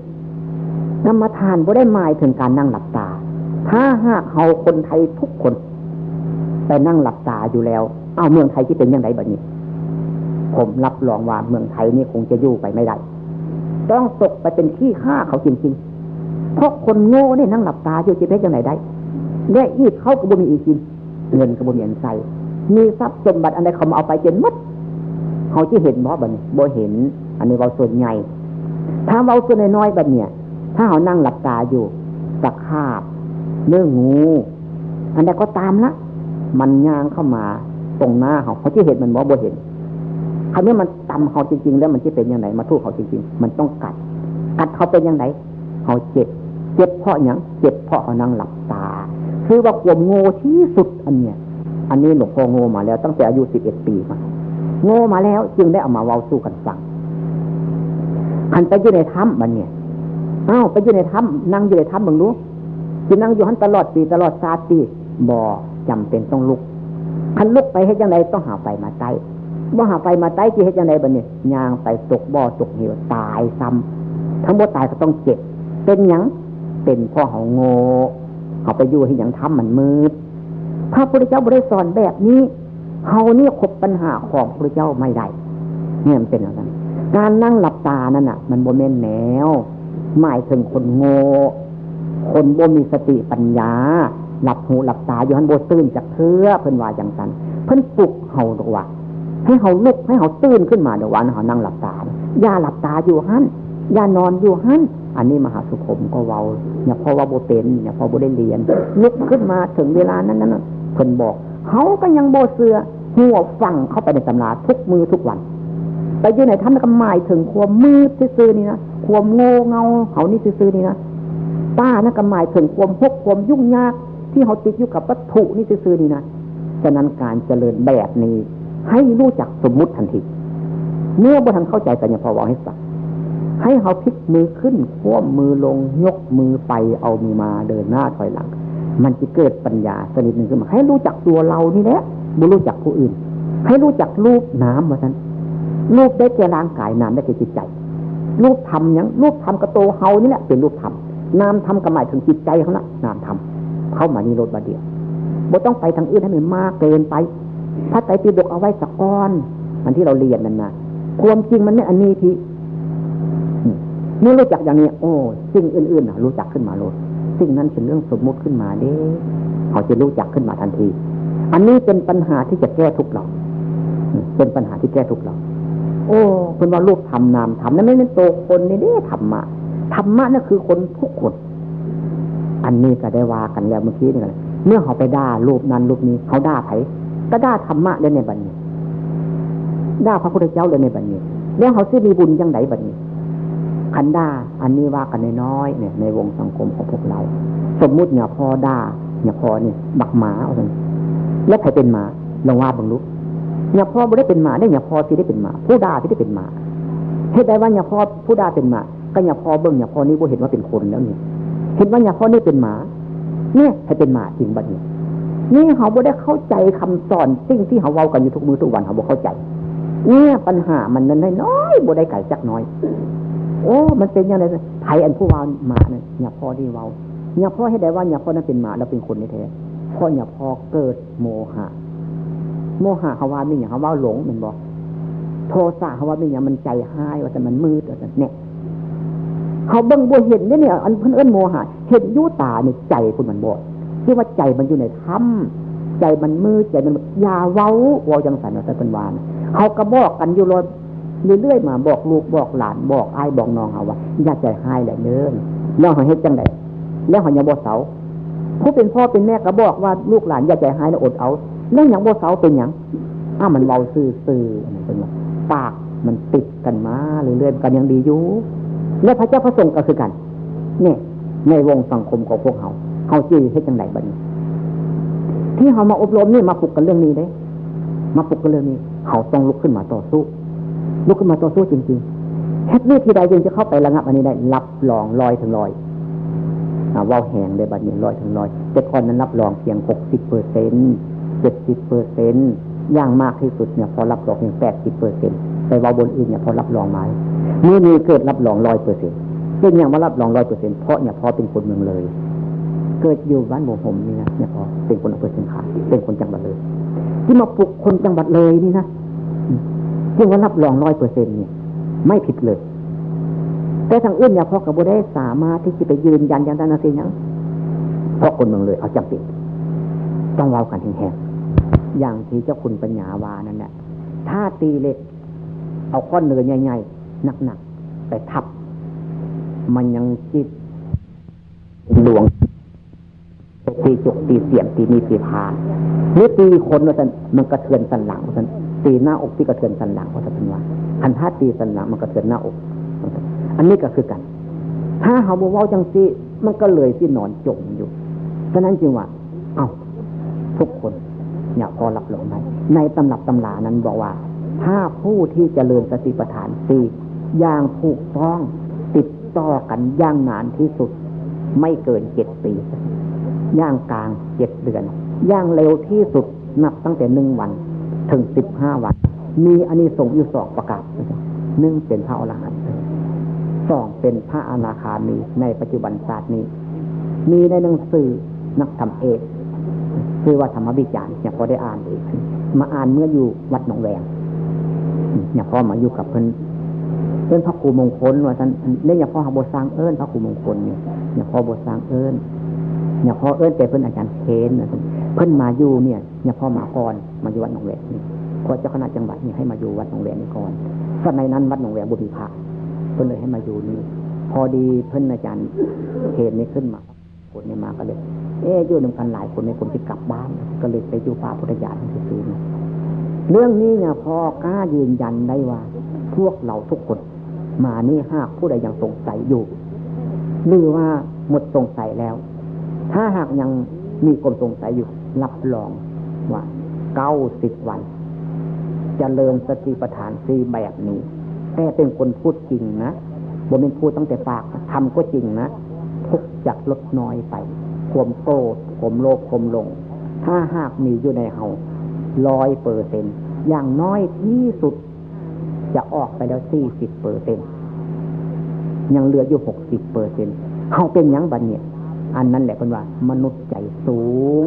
นำมาทานบ่ได้หมายถึงการนั่งหลับตา ถ้าหากเขาคนไทยทุกคนไปนั่งหลับตาอยู่แล้ว เอาเมืองไทยที่เป็นยังไงบัดนี้ ผมรับรองว่าเมืองไทยนี่คงจะอยู่ไปไม่ได้ ต้องตกไปเป็นขี้ข้าเขาจริงๆ เพราะคนโง่เนี่ยนั่งหลับตาอยู่จะได้ยังไงได้ได้อีกเขาก็บ่มีอีกินเงินก็บ่มีอันใส่มีทรัพย์สมบัติอะไรเขามาเอาไปเจนมัด เขาจะเห็นบ่บันบ่เห็น อันนี้เราส่วนใหญ่ถ้าเราส่วนน้อยบันเนี่ย ถ้าเขานั่งหลับตาอยู่ตะขาบเนื้องูอันใดก็ตามละมันย่างเข้ามาตรงหน้าเขาเขาจะเห็นมันบ่บ่เห็นคราวนี้มันตำเขาจริง ๆ แล้วมันจะเป็นยังไงมาทุกเขาจริง ๆ มันต้องกัด กัดเขาเป็นยังไงเขาเจ็บ เจ็บเพราะอย่างเจ็บเพราะเขานั่งหลับตา คือว่าควมโง่ที่สุดอันเนี้ย อันนี้หลวงพ่อโง่มาแล้วตั้งแต่อายุสิบเอ็ดปีมา โง่มาแล้ว จึงได้เอามาเว้าสู้กันฟังขันไปอยู่ในถ้ำมันเนี่ยอ้าวไปอยู่ในถ้ำนั่งอยู่ในถ้ำมึงรู้จะนั่งอยู่หันตลอดปีตลอดซาปีบ่จำเป็นต้องลุกคันลุกไปให้ยังไงต้องหาไฟมาใต้บ่หาไฟมาใต้ที่ให้ยังไงบันเนี่ยยางไปตกบ่อตกเหวตายซ้ำทั้งบ่ตายก็ต้องเจ็บ เป็นยังเป็นพ่อเขาโง่เขาไปอยู่ที่ยังทำมันมืดพระพุทธเจ้าบริสอนแบบนี้ เขาเนี่ยคบปัญหาของพระเจ้าไม่ได้เนี่ยมันเป็นอย่างนั้นการนั่งหลับตานั่นอะ มันโบเมนแนวหมายถึงคนโง่ คนโบมีสติปัญญา หลับหูหลับตาอยู่หันโบตื่นจากเพื่อเพิ่นว่าอย่างนั้นเพิ่นปลุกเฮาดอกว่า ให้เขาลุกให้เขาตื่นขึ้นมาเดี๋ยววันเขานั่งหลับตาอย่าหลับตาอยู่หันอย่านอนอยู่หันอันนี้มหาสุขมก็เว้าอย่าพอว่าโบเป็นอย่าพอโบได้เรียนลุกขึ้นมาถึงเวลานั้นนั้นเพิ่นบอก เขาก็ยังโบเสือหัวฟังเข้าไปในตำราทุกมือทุกวัน ไปอยู่ในท่านก็หมายถึงความมืดซื้อนี่นะความโง่เงาเขานี่ซื้อนี่นะป้านั่นก็หมายถึงความพกความยุ่งยากที่เขาติดอยู่กับวัตถุนี่ซื้อนี่นะฉะนั้นการเจริญแบบนี้ ให้รู้จักสมมุติทันทีเมื่อบุทันเข้าใจกันอย่างพอวางให้สักให้เขาพลิกมือขึ้นคว่ำมือลงยกมือไปเอามือมาเดินหน้าถอยหลัง มันจะเกิดปัญญาสนิทหนึ่งขึ้นมาให้รู้จักตัวเรานี่แหละไม่รู้จักผู้อื่น ให้รู้จักรูปน้ำมาท่านรูปได้แก่ร่างกายน้ำได้แก่จิตใจ รูปทำยังรูปทำกระโตเฮานี่แหละเป็นรูปทำนามทำกระหมายถึงจิตใจเขาละนามทำเข้ามานี่รถบาเดียวบ่ต้องไปทางอื่นให้มันมากเกินไปพระไตรปิฎกเอาไว้สักก้อนมันที่เราเรียนนั่นนะความจริงมันไม่อันนี้ที่เมื่อรู้จักอย่างนี้ โอ้สิ่งอื่นๆนะรู้จักขึ้นมาโลด สิ่งนั้นเป็นเรื่องสมมุติขึ้นมาเด้เขาจะรู้จักขึ้นมาทันที อันนี้เป็นปัญหาที่จะแก้ทุกเราเป็นปัญหาที่แก้ทุกเราโอ้คุณว่าลูกทำนามทำนั่นไม่เป็นโตคนนี่เด้ธรรมะธรรมะนั่นคือคนทุกคน อันนี้ก็ได้ว่ากันแล้วเมื่อกี้นี่เลยเมื่อเขาไปด่ารูปนั้นรูปนี้ เขาด่าไผก็ด่าธรรมะเลยในบัดนี้ด่าพระพุทธเจ้าเลยในบัดนี้แล้วเขาซื้อมีบุญยังไงบัดนี้ คันด่าอันนี้ว่ากันน้อยเนี่ย ในวงสังคมของพวกเรา สมมุติเนี่ยพอด่าเนี่ยพอเนี่ยบักหมาเอาไปแล้วใครเป็นหมาลองว่าบังลุกเนี่ยพ่อไม่ได้เป็นหมาได้เนี่ยพ่อที่ได้เป็นหมา ผู้ด่าที่ได้เป็นหมาเหตุใดว่าเนี่ยพ่อผู้ด่าเป็นหมา ก็เนี่ยพ่อเบิ้งเนี่ยพ่อนี่บ่เห็นว่าเป็นคนแล้วเนี่ยเห็นว่าเนี่ยพ่อนี่เป็นหมา เนี่ยให้เป็นหมาจริงบัดนี้นี่เขาบ่ได้เข้าใจคำสอนสิ่งที่เขาเว้ากันอยู่ทุกมือทุกวันเขาบ่เข้าใจ เนี่ยปัญหามันนั้นน้อยบ่ได้ไก่จักน้อย โอ้ มันเป็นยังไงไทยอันผู้ว่าหมาเนี่ยเนี่ยพ่อที่เว้าเนี่ยพ่อให้ได้ว่าเนี่ยพ่อนั้นเป็นหมาแล้วเป็นคนในแท้พ่อเนี่ยพ่อเกิดโมหะ โมหะเขาวาไม่อย่างเขาวาหลงมันบอกโทสะเขาวาไม่อย่างมันใจห้ายว่าแต่มันมืดว่าแต่เนี่ยเขาเบิ่งบัวเห็นเนี่ยเนี่ยอันเพื่อนเอิ้นโมหะ เห็นยุตาในใจคุณมันบอกที่ว่าใจมันอยู่ในถ้ำใจมันมืดใจมันยาเว้าวอยังสันว่าแต่เป็นวานเขาก็บอกกันอยู่รถ เรื่อยๆมาบอกลูกบอกหลานบอกไอ้บอกน้องเขาว่าอยาใจห้ายแหละเนื้อแล้วเขาเฮ็ดจังไดแล้วเขาอย่าบอเสาผู้เป็นพ่อเป็นแม่ก็บอกว่าลูกหลานอยาใจห้ายแล้วอดเอาเรื่องอย่างโบเสาเป็นอย่างอ้ามันเบาซื่อซื่อเป็นว่าปากมันติดกันมาเรื่อยๆกันยังดีอยู่และพระเจ้าพระสงฆ์ก็คือกันเนี่ยในวงสังคมของพวกเขาเขาจีให้จังไหนบ้างที่เขามาอบรมนี่มาปลุกกันเรื่องนี้เลยมาปลุกกันเรื่องนี้ เขาต้องลุกขึ้นมาต่อสู้ ลุกขึ้นมาต่อสู้จริงๆแค่วิธีใดจึงจะเข้าไประงับ อันนี้ได้รับรองลอยถึงลอยว่าแหงได้บัดนี้ลอยถึงลอยแต่ก่อนนั้นรับรองเพียงหกสิบเปอร์เซ็นต์เจ็ดสิบเปอร์เซ็นย่างมากที่สุดเนี่ยพอรับรองเพียงแปดสิบเปอร์เซ็นไปว่าบนอื่นเนี่ยพอรับรองไหมเมื่อมีเกิดรับรองร้อยเปอร์เซ็นต์เป็นอย่างว่ารับรองร้อยเปอร์เซ็นต์เพราะเนี่ยพอเป็นคนเมืองเลย เกิดอยู่บ้านโมผมนี่นะเนี่ยพอเป็นคนอำเภอเชียงคาเป็นคนจังหวัดเลย ที่มาปลุกคนจังหวัดเลยนี่นะ จึงว่ารับรองร้อยเปอร์เซ็นต์เนี่ย ไม่ผิดเลย แต่ทางอื่นอย่าพอกับบุได้สามารถที่จะไปยืนยันอย่างนั้นสิยังเพราะคนเมืองเลยเอาจำเป็นต้องเว้ากันแห้งๆอย่างที่เจ้าคุณปัญญาวานั่นแหละถ้าตีเล็กเอาก้อนเนื้อใหญ่ๆหนักๆไปทับ มันยังจิตหลวงตีจุกตีเสียมตีมีตีพาหรือตีคนว่าสันมันกระเทือนสันหลังว่าสัน ตีหน้าอกที่กระเทือนสันหลังว่าสันว่าอันถ้าตีสันหลังมันกระเทือนหน้าอก อันนี้ก็คือกัน ถ้าเขาบว่าจังซีมันก็เลยที่นอนจมอยู่ฉะนั้นจึงว่า เอา้าทุกคนอย่าพอรับรองไหมในตำรับตำลานั้นบอกว่า ถ้าผู้ที่จเจริญสติปัฏฐานสี่อย่างถูกต้องติดต่อกันย่างนานที่สุด ไม่เกินเจ็ดปีย่างกลางเจ็ดเดือน ย่างเร็วที่สุดนับตั้งแต่หนึ่งวัน ถึงสิบห้าวัน มีอันนี้ส่งอยู่สองประกาศหนึ่งเป็นพระอรหันต์สองเป็นพระอนาคามีในปัจจุบันศาสตร์นี้ มีในหนังสือนักธรรมเอกคือว่าธรรมวิจารณ์เนี่ยพอได้อ่านเองมาอ่านเมื่ออยู่วัดหนองแวงเนี่ยพอมาอยู่กับเพื่อนเพื่อนพระครูมงคลว่าท่านเนี่ยอย่าพ่อหาบทสร้างเอิญพระครูมงคลเนี่ยเนี่ยพ่อบทสร้างเอิญเนี่ยพ่อเอิญแต่เพื่อนอาจารย์เคนเพื่อนมาอยู่เนี่ยเนี่ยพ่อมาก่อน มาอยู่วัดหนองแวงนี่พอเจ้าคณะจังหวัดนี่ให้มาอยู่วัดหนองแวงนี่ก่อนสมัยนั้นวัดหนองแวงบุญพระเพื่อนเลยให้มาอยู่นี่พอดีเพื่อนอาจารย์เคนนี่ขึ้นมาคนนี้มาก็เลยเอ๊อยู่นำกันหลายคนในคนที่กลับบ้าน ก็เลยไปอยู่ป่าพุทธญาณที่ซื้อเรื่องนี้เนี่ยพอกล้ายืนยันได้ว่า พวกเราทุกคน มานี่หากผู้ใดยังสงสัยอยู่หรือว่าหมดสงสัยแล้ว ถ้าหากยังมีคนสงสัยอยู่ รับรองว่า เก้าสิบวันจเจริญสติปัฏฐานสี่แบบนี้ แต่เป็นคนพูดจริงนะบนเป็นพูดตั้งแต่ปากทำก็จริงนะทุกจากลดน้อยไปข่มโกรธข่มโลภข่มลง ถ้าหากมีอยู่ในเฮาร้อยเปอร์เซ็นอย่างน้อยที่สุด จะออกไปแล้วสี่สิบเปอร์เซ็นยังเหลืออยู่หกสิบเปอร์เซ็นเขาเป็นยังบันเนี่ย อันนั้นแหละเป็นว่า มนุษย์ใจสูง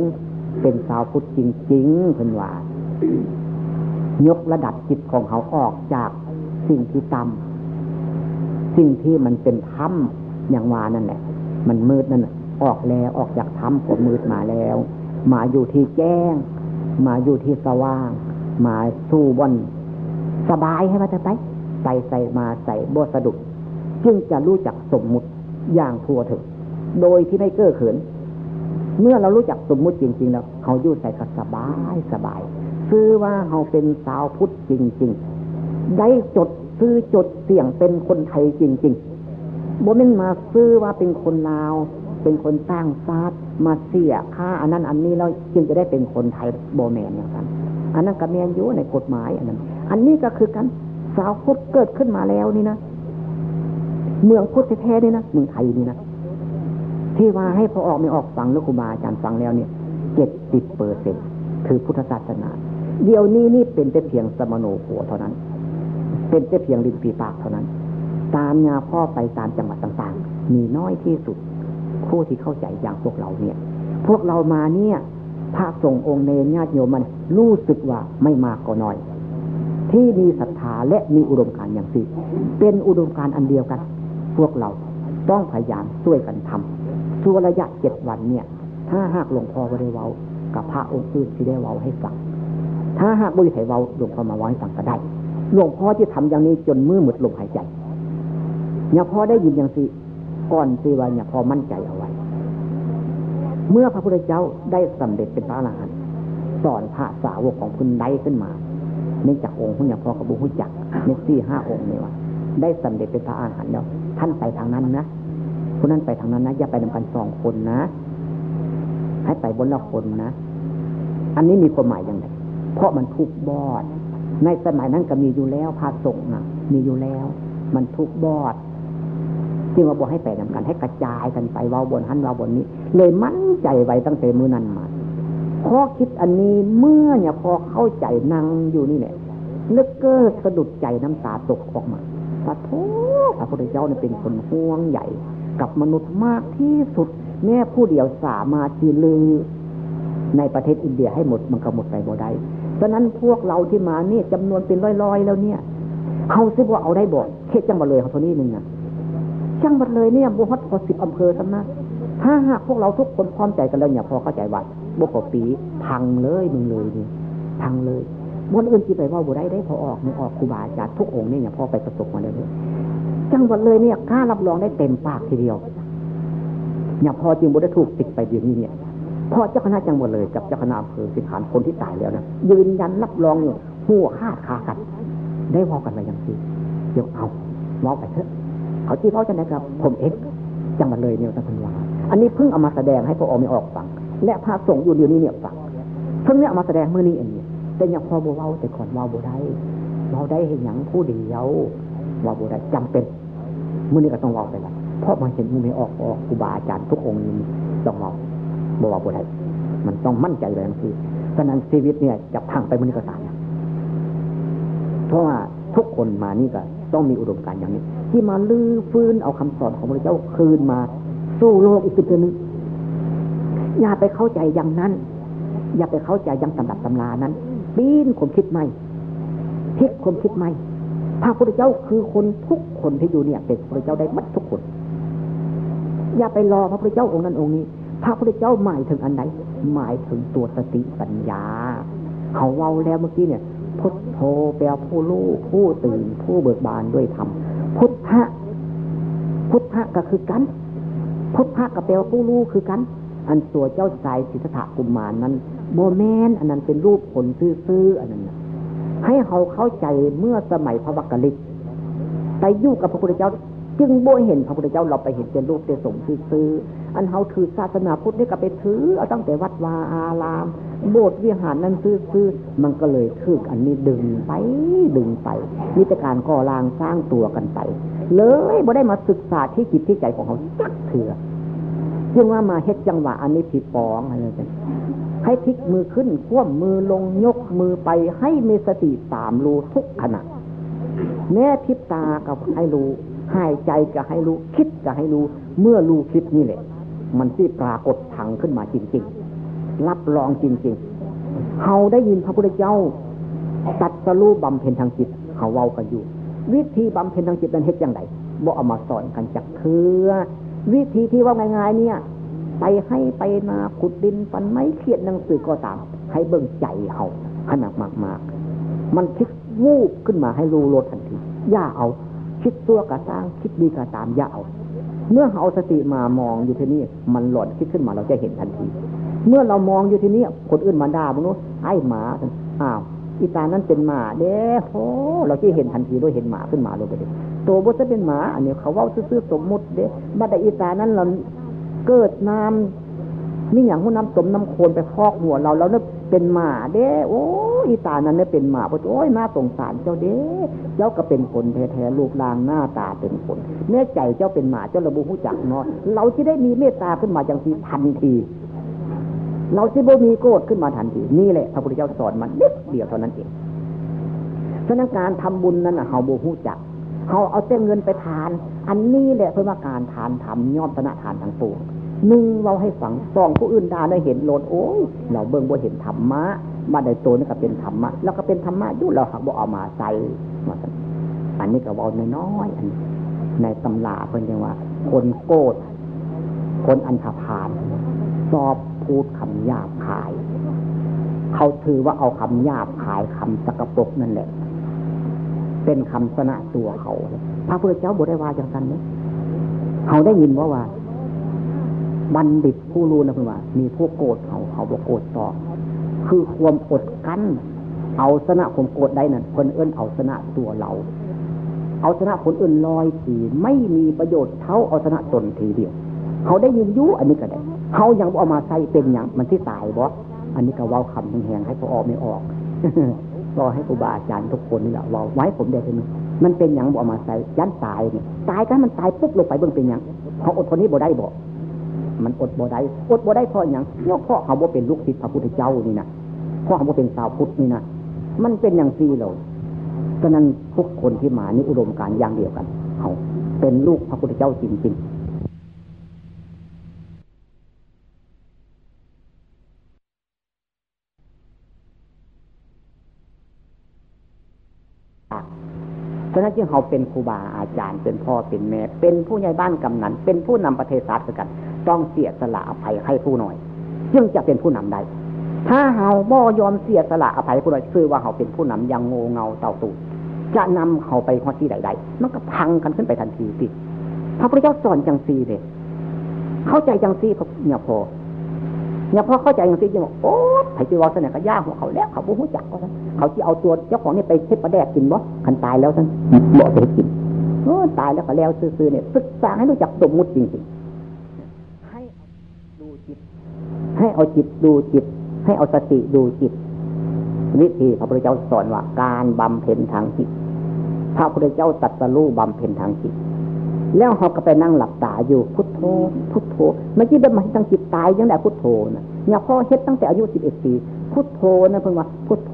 เป็นสาวพุทธจริงๆเป็นว่ายกระดับจิตของเขาออกจากสิ่งที่ต่ำสิ่งที่มันเป็นถ้ำอย่างวานั่นแหละ มันมืดนั่นออกแล้วออกจากถ้ำผมมืดมาแล้ว มาอยู่ที่แจ้ง มาอยู่ที่สว่าง มาสู้บนสบายให้มาจะไปใส่ใส่มาใส่บสะดุดจึงจะรู้จักสมมุติอย่างทั่วถึง โดยที่ไม่เก้อเขิน เมื่อเรารู้จักสมมุติจริง ๆ แล้วเขาอยู่ใส่ก็สบายสบาย ซื้อว่าเขาเป็นสาวพุทธจริง ๆ ได้จดซื้อจดเสียงเป็นคนไทยจริงๆบ่ไม่มาซื้อว่าเป็นคนลาว เป็นคนสร้างซาดมาเสียค่าอันนั้นอันนี้เราจึงจะได้เป็นคนไทยโบแมนอย่างนั้นอันนั้นกับแมนอยู่ในกฎหมายอันนั้น อันนี้ก็คือกันสาวพุทธเกิดขึ้นมาแล้วนี่นะ เมืองพุทธแท้ๆนี่นะเมืองไทยนี่นะ ที่ว่าให้พอออกไม่ออกฟังแล้วครูบาอาจารย์ฟังแล้วเนี่ยเจ็ดสิบเปอร์เซ็นคือพุทธศาสนา เดี๋ยวนี้นี่เป็นแต่เพียงสมโนหัวเท่านั้น เป็นแต่เพียงลินปีปากเท่านั้น ตามยาพ่อไปตามจังหวัดต่างๆ มีน้อยที่สุดผู้ที่เข้าใจอย่างพวกเราเนี่ย พวกเรามาเนี่ยพระสงฆ์องค์เนรญาติโยมมันรู้สึกว่าไม่มากก็น้อย ที่มีศรัทธาและมีอุดมการณ์อย่างสิเป็นอุดมการณ์อันเดียวกัน พวกเราต้องพยายามช่วยกันทำ ส่วนระยะเจ็ดวันเนี่ย ถ้าหากหลวงพ่อไม่ได้เวากับพระองค์อื่นที่ได้เว้าให้ฟัง ถ้าหากบริษัทเว้าหลวงพ่อมาไว้ฟังก็ได้ หลวงพ่อที่ทำอย่างนี้จนมือหมดลมหายใจเนี่ยพ่อได้ยินอย่างสิก่อนที่ว่าเนี่ยพอมั่นใจเอาไว้ เมื่อพระพุทธเจ้าได้สำเร็จเป็นพระอรหันต์สอนพระสาวกของคุณได้ขึ้นมาเนื่องจากองค์คุณอย่างพอกระบุหุจักเนสี่ห้าองค์นี่ว่าได้สำเร็จเป็นพระอรหันต์แล้วท่านไปทางนั้นนะ คนนั้นไปทางนั้นนะอย่าไปนำกันสองคนนะ ให้ไปบนละคนนะ อันนี้มีความหมายอย่างไรเพราะมันทุกบอด ในสมัยนั้นก็มีอยู่แล้วพาสงฆ์นะมีอยู่แล้ว มันทุกบอดจึงว่าบอกให้ไปนำกันให้กระจายกันไปว่าบนหันว่าบนนี้ เลยมั่นใจไว้ตั้งแต่มือนั้นมาพอคิดอันนี้เมื่อเนี่ยพอเข้าใจนั่งอยู่นี่เนี่ยนึกเกิดสะดุดใจน้ำตาตกออกมาพระโทพระพุทธเจ้าเนี่ยเป็นคนห่วงใหญ่ กับมนุษย์มากที่สุด แม่ผู้เดียวสามารถที่ลือในประเทศอินเดียให้หมดมันก็หมดไปบ่ได้ฉะนั้นพวกเราที่มาเนี่ยจำนวนเป็นร้อยๆแล้วเนี่ยเขาซิว่าเอาได้บ่เค่จังมาเลยเขาเท่านี้หนึ่งนะช่างหมดเลยเนี่ยบุฮัดพอสิบอำเภอทั้งนั้นถ้าหากพวกเราทุกคนพร้อมใจกันแล้วเนี่ยพอเข้าใจว่าบุกปีพังเลยมึงเลยนี่พังเลยบนอื่นที่ไปว่าบุได้ได้พอออกนี่ออกครูบาอาจารย์ทุกองค์นี่เนี่ยพอไปประสบมาเลย จังหวัดเลยเนี่ยกล้ารับรองได้เต็มปากทีเดียวเนี่ยพอจริงบุได้ถูกติดไปเดี๋ยวนี้เนี่ยพอเจ้าคณะจังหวัดเลยกับเจ้าคณะอำเภอสิขานคนที่ตายแล้วนะยืนยันรับรองอยู่หัวคาดคากัน ได้ว่ากันไปอย่างที่เดี๋ยวเอาว่าไปเถอะเขาที่เขาจะไหนครับ ผมเองจังหวัดเลยเนี่ยท่านคุณว่าอันนี้เพิ่งเอามาแสดงให้พระอไม่ออกฟังและพระสงฆ์อยู่เดี๋ยวนี้เนี่ยฟังเพิ่งเนี่ยเอามาแสดงเมื่อนี้เองเนี่ยแต่ยังพอบัวเว้าแต่ก่อนว่าบัวได้เว้าได้เห็นอย่างผู้เดียว ว่าบัวได้จำเป็นเมื่อนี้ก็ต้องเว้าไปละเพราะมันเห็นมือไม่ออกออกครูบาอาจารย์ทุกองค์นี้ต้องว้าบัวว่าบัวได้มันต้องมั่นใจเลยทันทีฉะนั้นชีวิตเนี่ยจะพังไปมื่อนี้ก็ตายเพราะว่าทุกคนมานี่ก็ต้องมีอุดมการณ์อย่างนี้ ที่มาลื้อฟื้นเอาคำสอนของพระเจ้าคืนมาสู้โลกอีกตัวนึงอย่าไปเข้าใจอย่างนั้น อย่าไปเข้าใจอยังตำรับตำรานั้นปีนความคิดใหม่พลิกความคิดใหม่ พระพุทธเจ้าคือคนทุกคนที่อยู่เนี่ย เป็นพระพุทธเจ้าได้มัดทุกคน อย่าไปรอพระพุทธเจ้าองค์นั้นองค์นี้ พระพุทธเจ้าหมายถึงอันไหน หมายถึงตัวสติปัญญา เขาเว้าแล้วเมื่อกี้เนี่ย พุทโธแปลผู้รู้ผู้ตื่นผู้เบิกบานด้วยธรรมพุทธะพุทธะก็คือกัน พุทธะกับแปลผู้รู้คือกัน อันตัวเจ้าสายสิทธะกุมารนั้นโมแมนอันนั้นเป็นรูปผลซื่อๆอันนั้น ให้เขาเข้าใจเมื่อสมัยพระวักกะลิกไปยุ่กับพระพุทธเจ้า จึงโบเห็นพระพุทธเจ้าเราไปเห็นเป็นรูปเป็นสมซื่ออันเขาถือศาสนาพุทธนี่ก็ไปถือเอาตั้งแต่วัดวาอาราม โบสถ์วิหารนั้นซื่อๆมันก็เลยถืออันนี้ดึงไปดึงไปมีแต่การก่อร่างสร้างตัวกันไป เลยบ่ได้มาศึกษาที่จิตที่ใจของเขาจักเถื่อจึงว่ามาเฮ็ดจังหวะอันนี้ผิดปองอะไรกัน ให้พลิกมือขึ้นคว่ำมือลงยกมือไปให้มีสติตามรู้ทุกขณะ แม้พิบตากับให้รู้หายใจก็ให้รู้ คิดก็ให้รู้ เมื่อรู้คิดนี่แหละ มันที่ปรากฏถังขึ้นมาจริง ๆ รับรองจริง ๆเขาได้ยินพระพุทธเจ้าตัดสรู้บำเพ็ญทางจิตเขาเว้ากันอยู่ วิธีบำเพ็ญทางจิตนั้นเฮ็ดอย่างไรบ่เอามาสอนกันจักเคือ วิธีที่ว่าง่ายๆเนี่ย ไปให้ไปนาขุดดินปันไม้เขียนหนังสือก็ตาม ให้เบิ่งใจเขาขนาดมากๆมันคิดวูบขึ้นมาให้รู้โลทันทีอย่าเอา คิดตัวกระสร้างคิดดีกระตามอย่าเอา เมื่อเอาสติมามองอยู่ที่นี่มันหลอนคิดขึ้นมาเราจะเห็นทันที เมื่อเรามองอยู่ที่นี่คนอื่นมาด่าบุนุไอ้หมาอ้าวอีตานั้นเป็นหมาเด้โอ้เราจะเห็นทันทีด้วยเห็นหมาขึ้นมาลงไปเลยตัวบดจะเป็นหมา อันนี้เขาว่าซื่อสมมุติเด้บัดอีตานั้นเรา เกิดน้ำนี่อย่างหูน้ำสมน้ำโคลนไปฟอกหัวเราแล้วเนี่ยเป็นหมาเด้โอ้อีตานั้นเนี่ยเป็นหมาพราะโอ้ยน่าสงสารเจ้าเด้เจ้าก็เป็นคนแท้ๆลูกลางหน้าตาเป็นคนเนื้อใจเจ้าเป็นหมาเจ้าระบุหูจักเนาะเราจะได้มีเมตตาขึ้นมาอย่างทีทันทีเราจะบ่มีโกรธขึ้นมาทันทีนี่แหละพระพุทธเจ้าสอนมันเด็กเดียวเท่านั้นเองฉะนั้นการทำบุญนั้นเฮาบูหูจักเขาเอาเต้เงินไปทาน อันนี้แหละเพื่อมาการทานทำย่อมชนะทานทั้งปวง นึ่งเราให้ฝังสองผู้อื่นด่าได้เห็นโลดโอ้ยเราเบิ่งบ่เห็นธรรมะมาได้ตัวนี่ก็เป็นธรรมะแล้วก็เป็นธรรมะยุ่เราหักบ่เอามาใส่มาอันนี้ก็เอาน้อยๆอันในตำราเพิ่นยังว่า คนโกรคนอันธพาลสอบพูดคำหยาบขาย เขาถือว่าเอาคำหยาบขายคำสกปรกนั่นแหละ เป็นคำสนะตัวเขา พระพุทธเจ้าบุได้ว่าอย่างนั้นเนี่ยเขาได้ยินว่าว่า บัณฑิตผู้รู้นะเพื่อนว่า มีพวกโกรธเขาเขาบอกโกรธต่อ คือความอดกั้น เอาชนะความโกรธได้นั่นคนเอื้นเอาชนะตัวเรา เอาชนะคนอื่นลอยทีไม่มีประโยชน์เท่าเอาชนะตนทีเดียว เขาได้ยินยุอันนี้ก็ได้เขายังเอามาใส่เป็นอย่างมันที่ตายบออันนี้ก็ว่าคำแหงให้พอออกไม่ออกรอให้ครูบาอาจารย์ทุกคนนี่แหละว่าไว้ผมเด็กนี้มันเป็นอย่างบอกมาใส่ยันตายเนี่ยตายกันมันตายปุ๊บลงไปเบื้องเป็นอย่างเขาอดทนนี้บ่ได้บอก มันอดบ่ได้อดบ่ได้เพราะอย่างเนาะเพราะเขาบ่เป็นลูกศิษย์พระพุทธเจ้านี่นะเพราะเขาบ่เป็นสาวพุทธนี่นะมันเป็นอย่างซีเราฉะนั้นทุกคนที่มานี่อุดมการอย่างเดียวกันเขาเป็นลูกพระพุทธเจ้าจริงๆฉะนั้นจึงเขาเป็นครูบาอาจารย์ เป็นพ่อเป็นแม่ เป็นผู้ใหญ่บ้านกำนัน เป็นผู้นำประเทศชาติกัน ต้องเสียสละอภัยให้ผู้น้อย จึงจะเป็นผู้นำได้ ถ้าเฮาบ่ยอมเสียสละอภัยผู้น้อยคือว่าเขาเป็นผู้นำยังโง่เงาเต่าตูจะนำเขาไปข้อที่ใดๆมันก็พังกันขึ้นไปทันทีสิพระพุทธเจ้าสอนจังซีเลยเข้าใจจังซีเขาเนี่ยพอเนี่ยพอเข้าใจจังซีจึงบอกโอ้ไผ่จีวรเสนอก็ยากหัวเขาแล้วเขาบุ้งจักก็แล้วเขาจะเอาตัวเจ้าของนี่ไปเช็ดประแดกกินบ่คันตายแล้วท่านบอกไปกินโอ้ตายแล้วก็แล้วซื่อๆเนี่ยศึกษาให้รู้จักสมมุติจริงๆให้ดูจิต ให้เอาจิตดูจิต ให้เอาสติดูจิต วิธีพระพุทธเจ้าสอนว่าการบำเพ็ญทางจิตพระพุทธเจ้าตัดสรู้บำเพ็ญทางจิต แล้วเขาก็ไปนั่งหลับตาอยู่พุทโธพุทโธเมื่อกี้แบบมาทางจิตตายยังได้พุทโธนะเนี่ยพ่อเฮ็ดตั้งแต่อายุสิบเอ็ดปีพุทโธนะเพิ่งว่าพุทโธ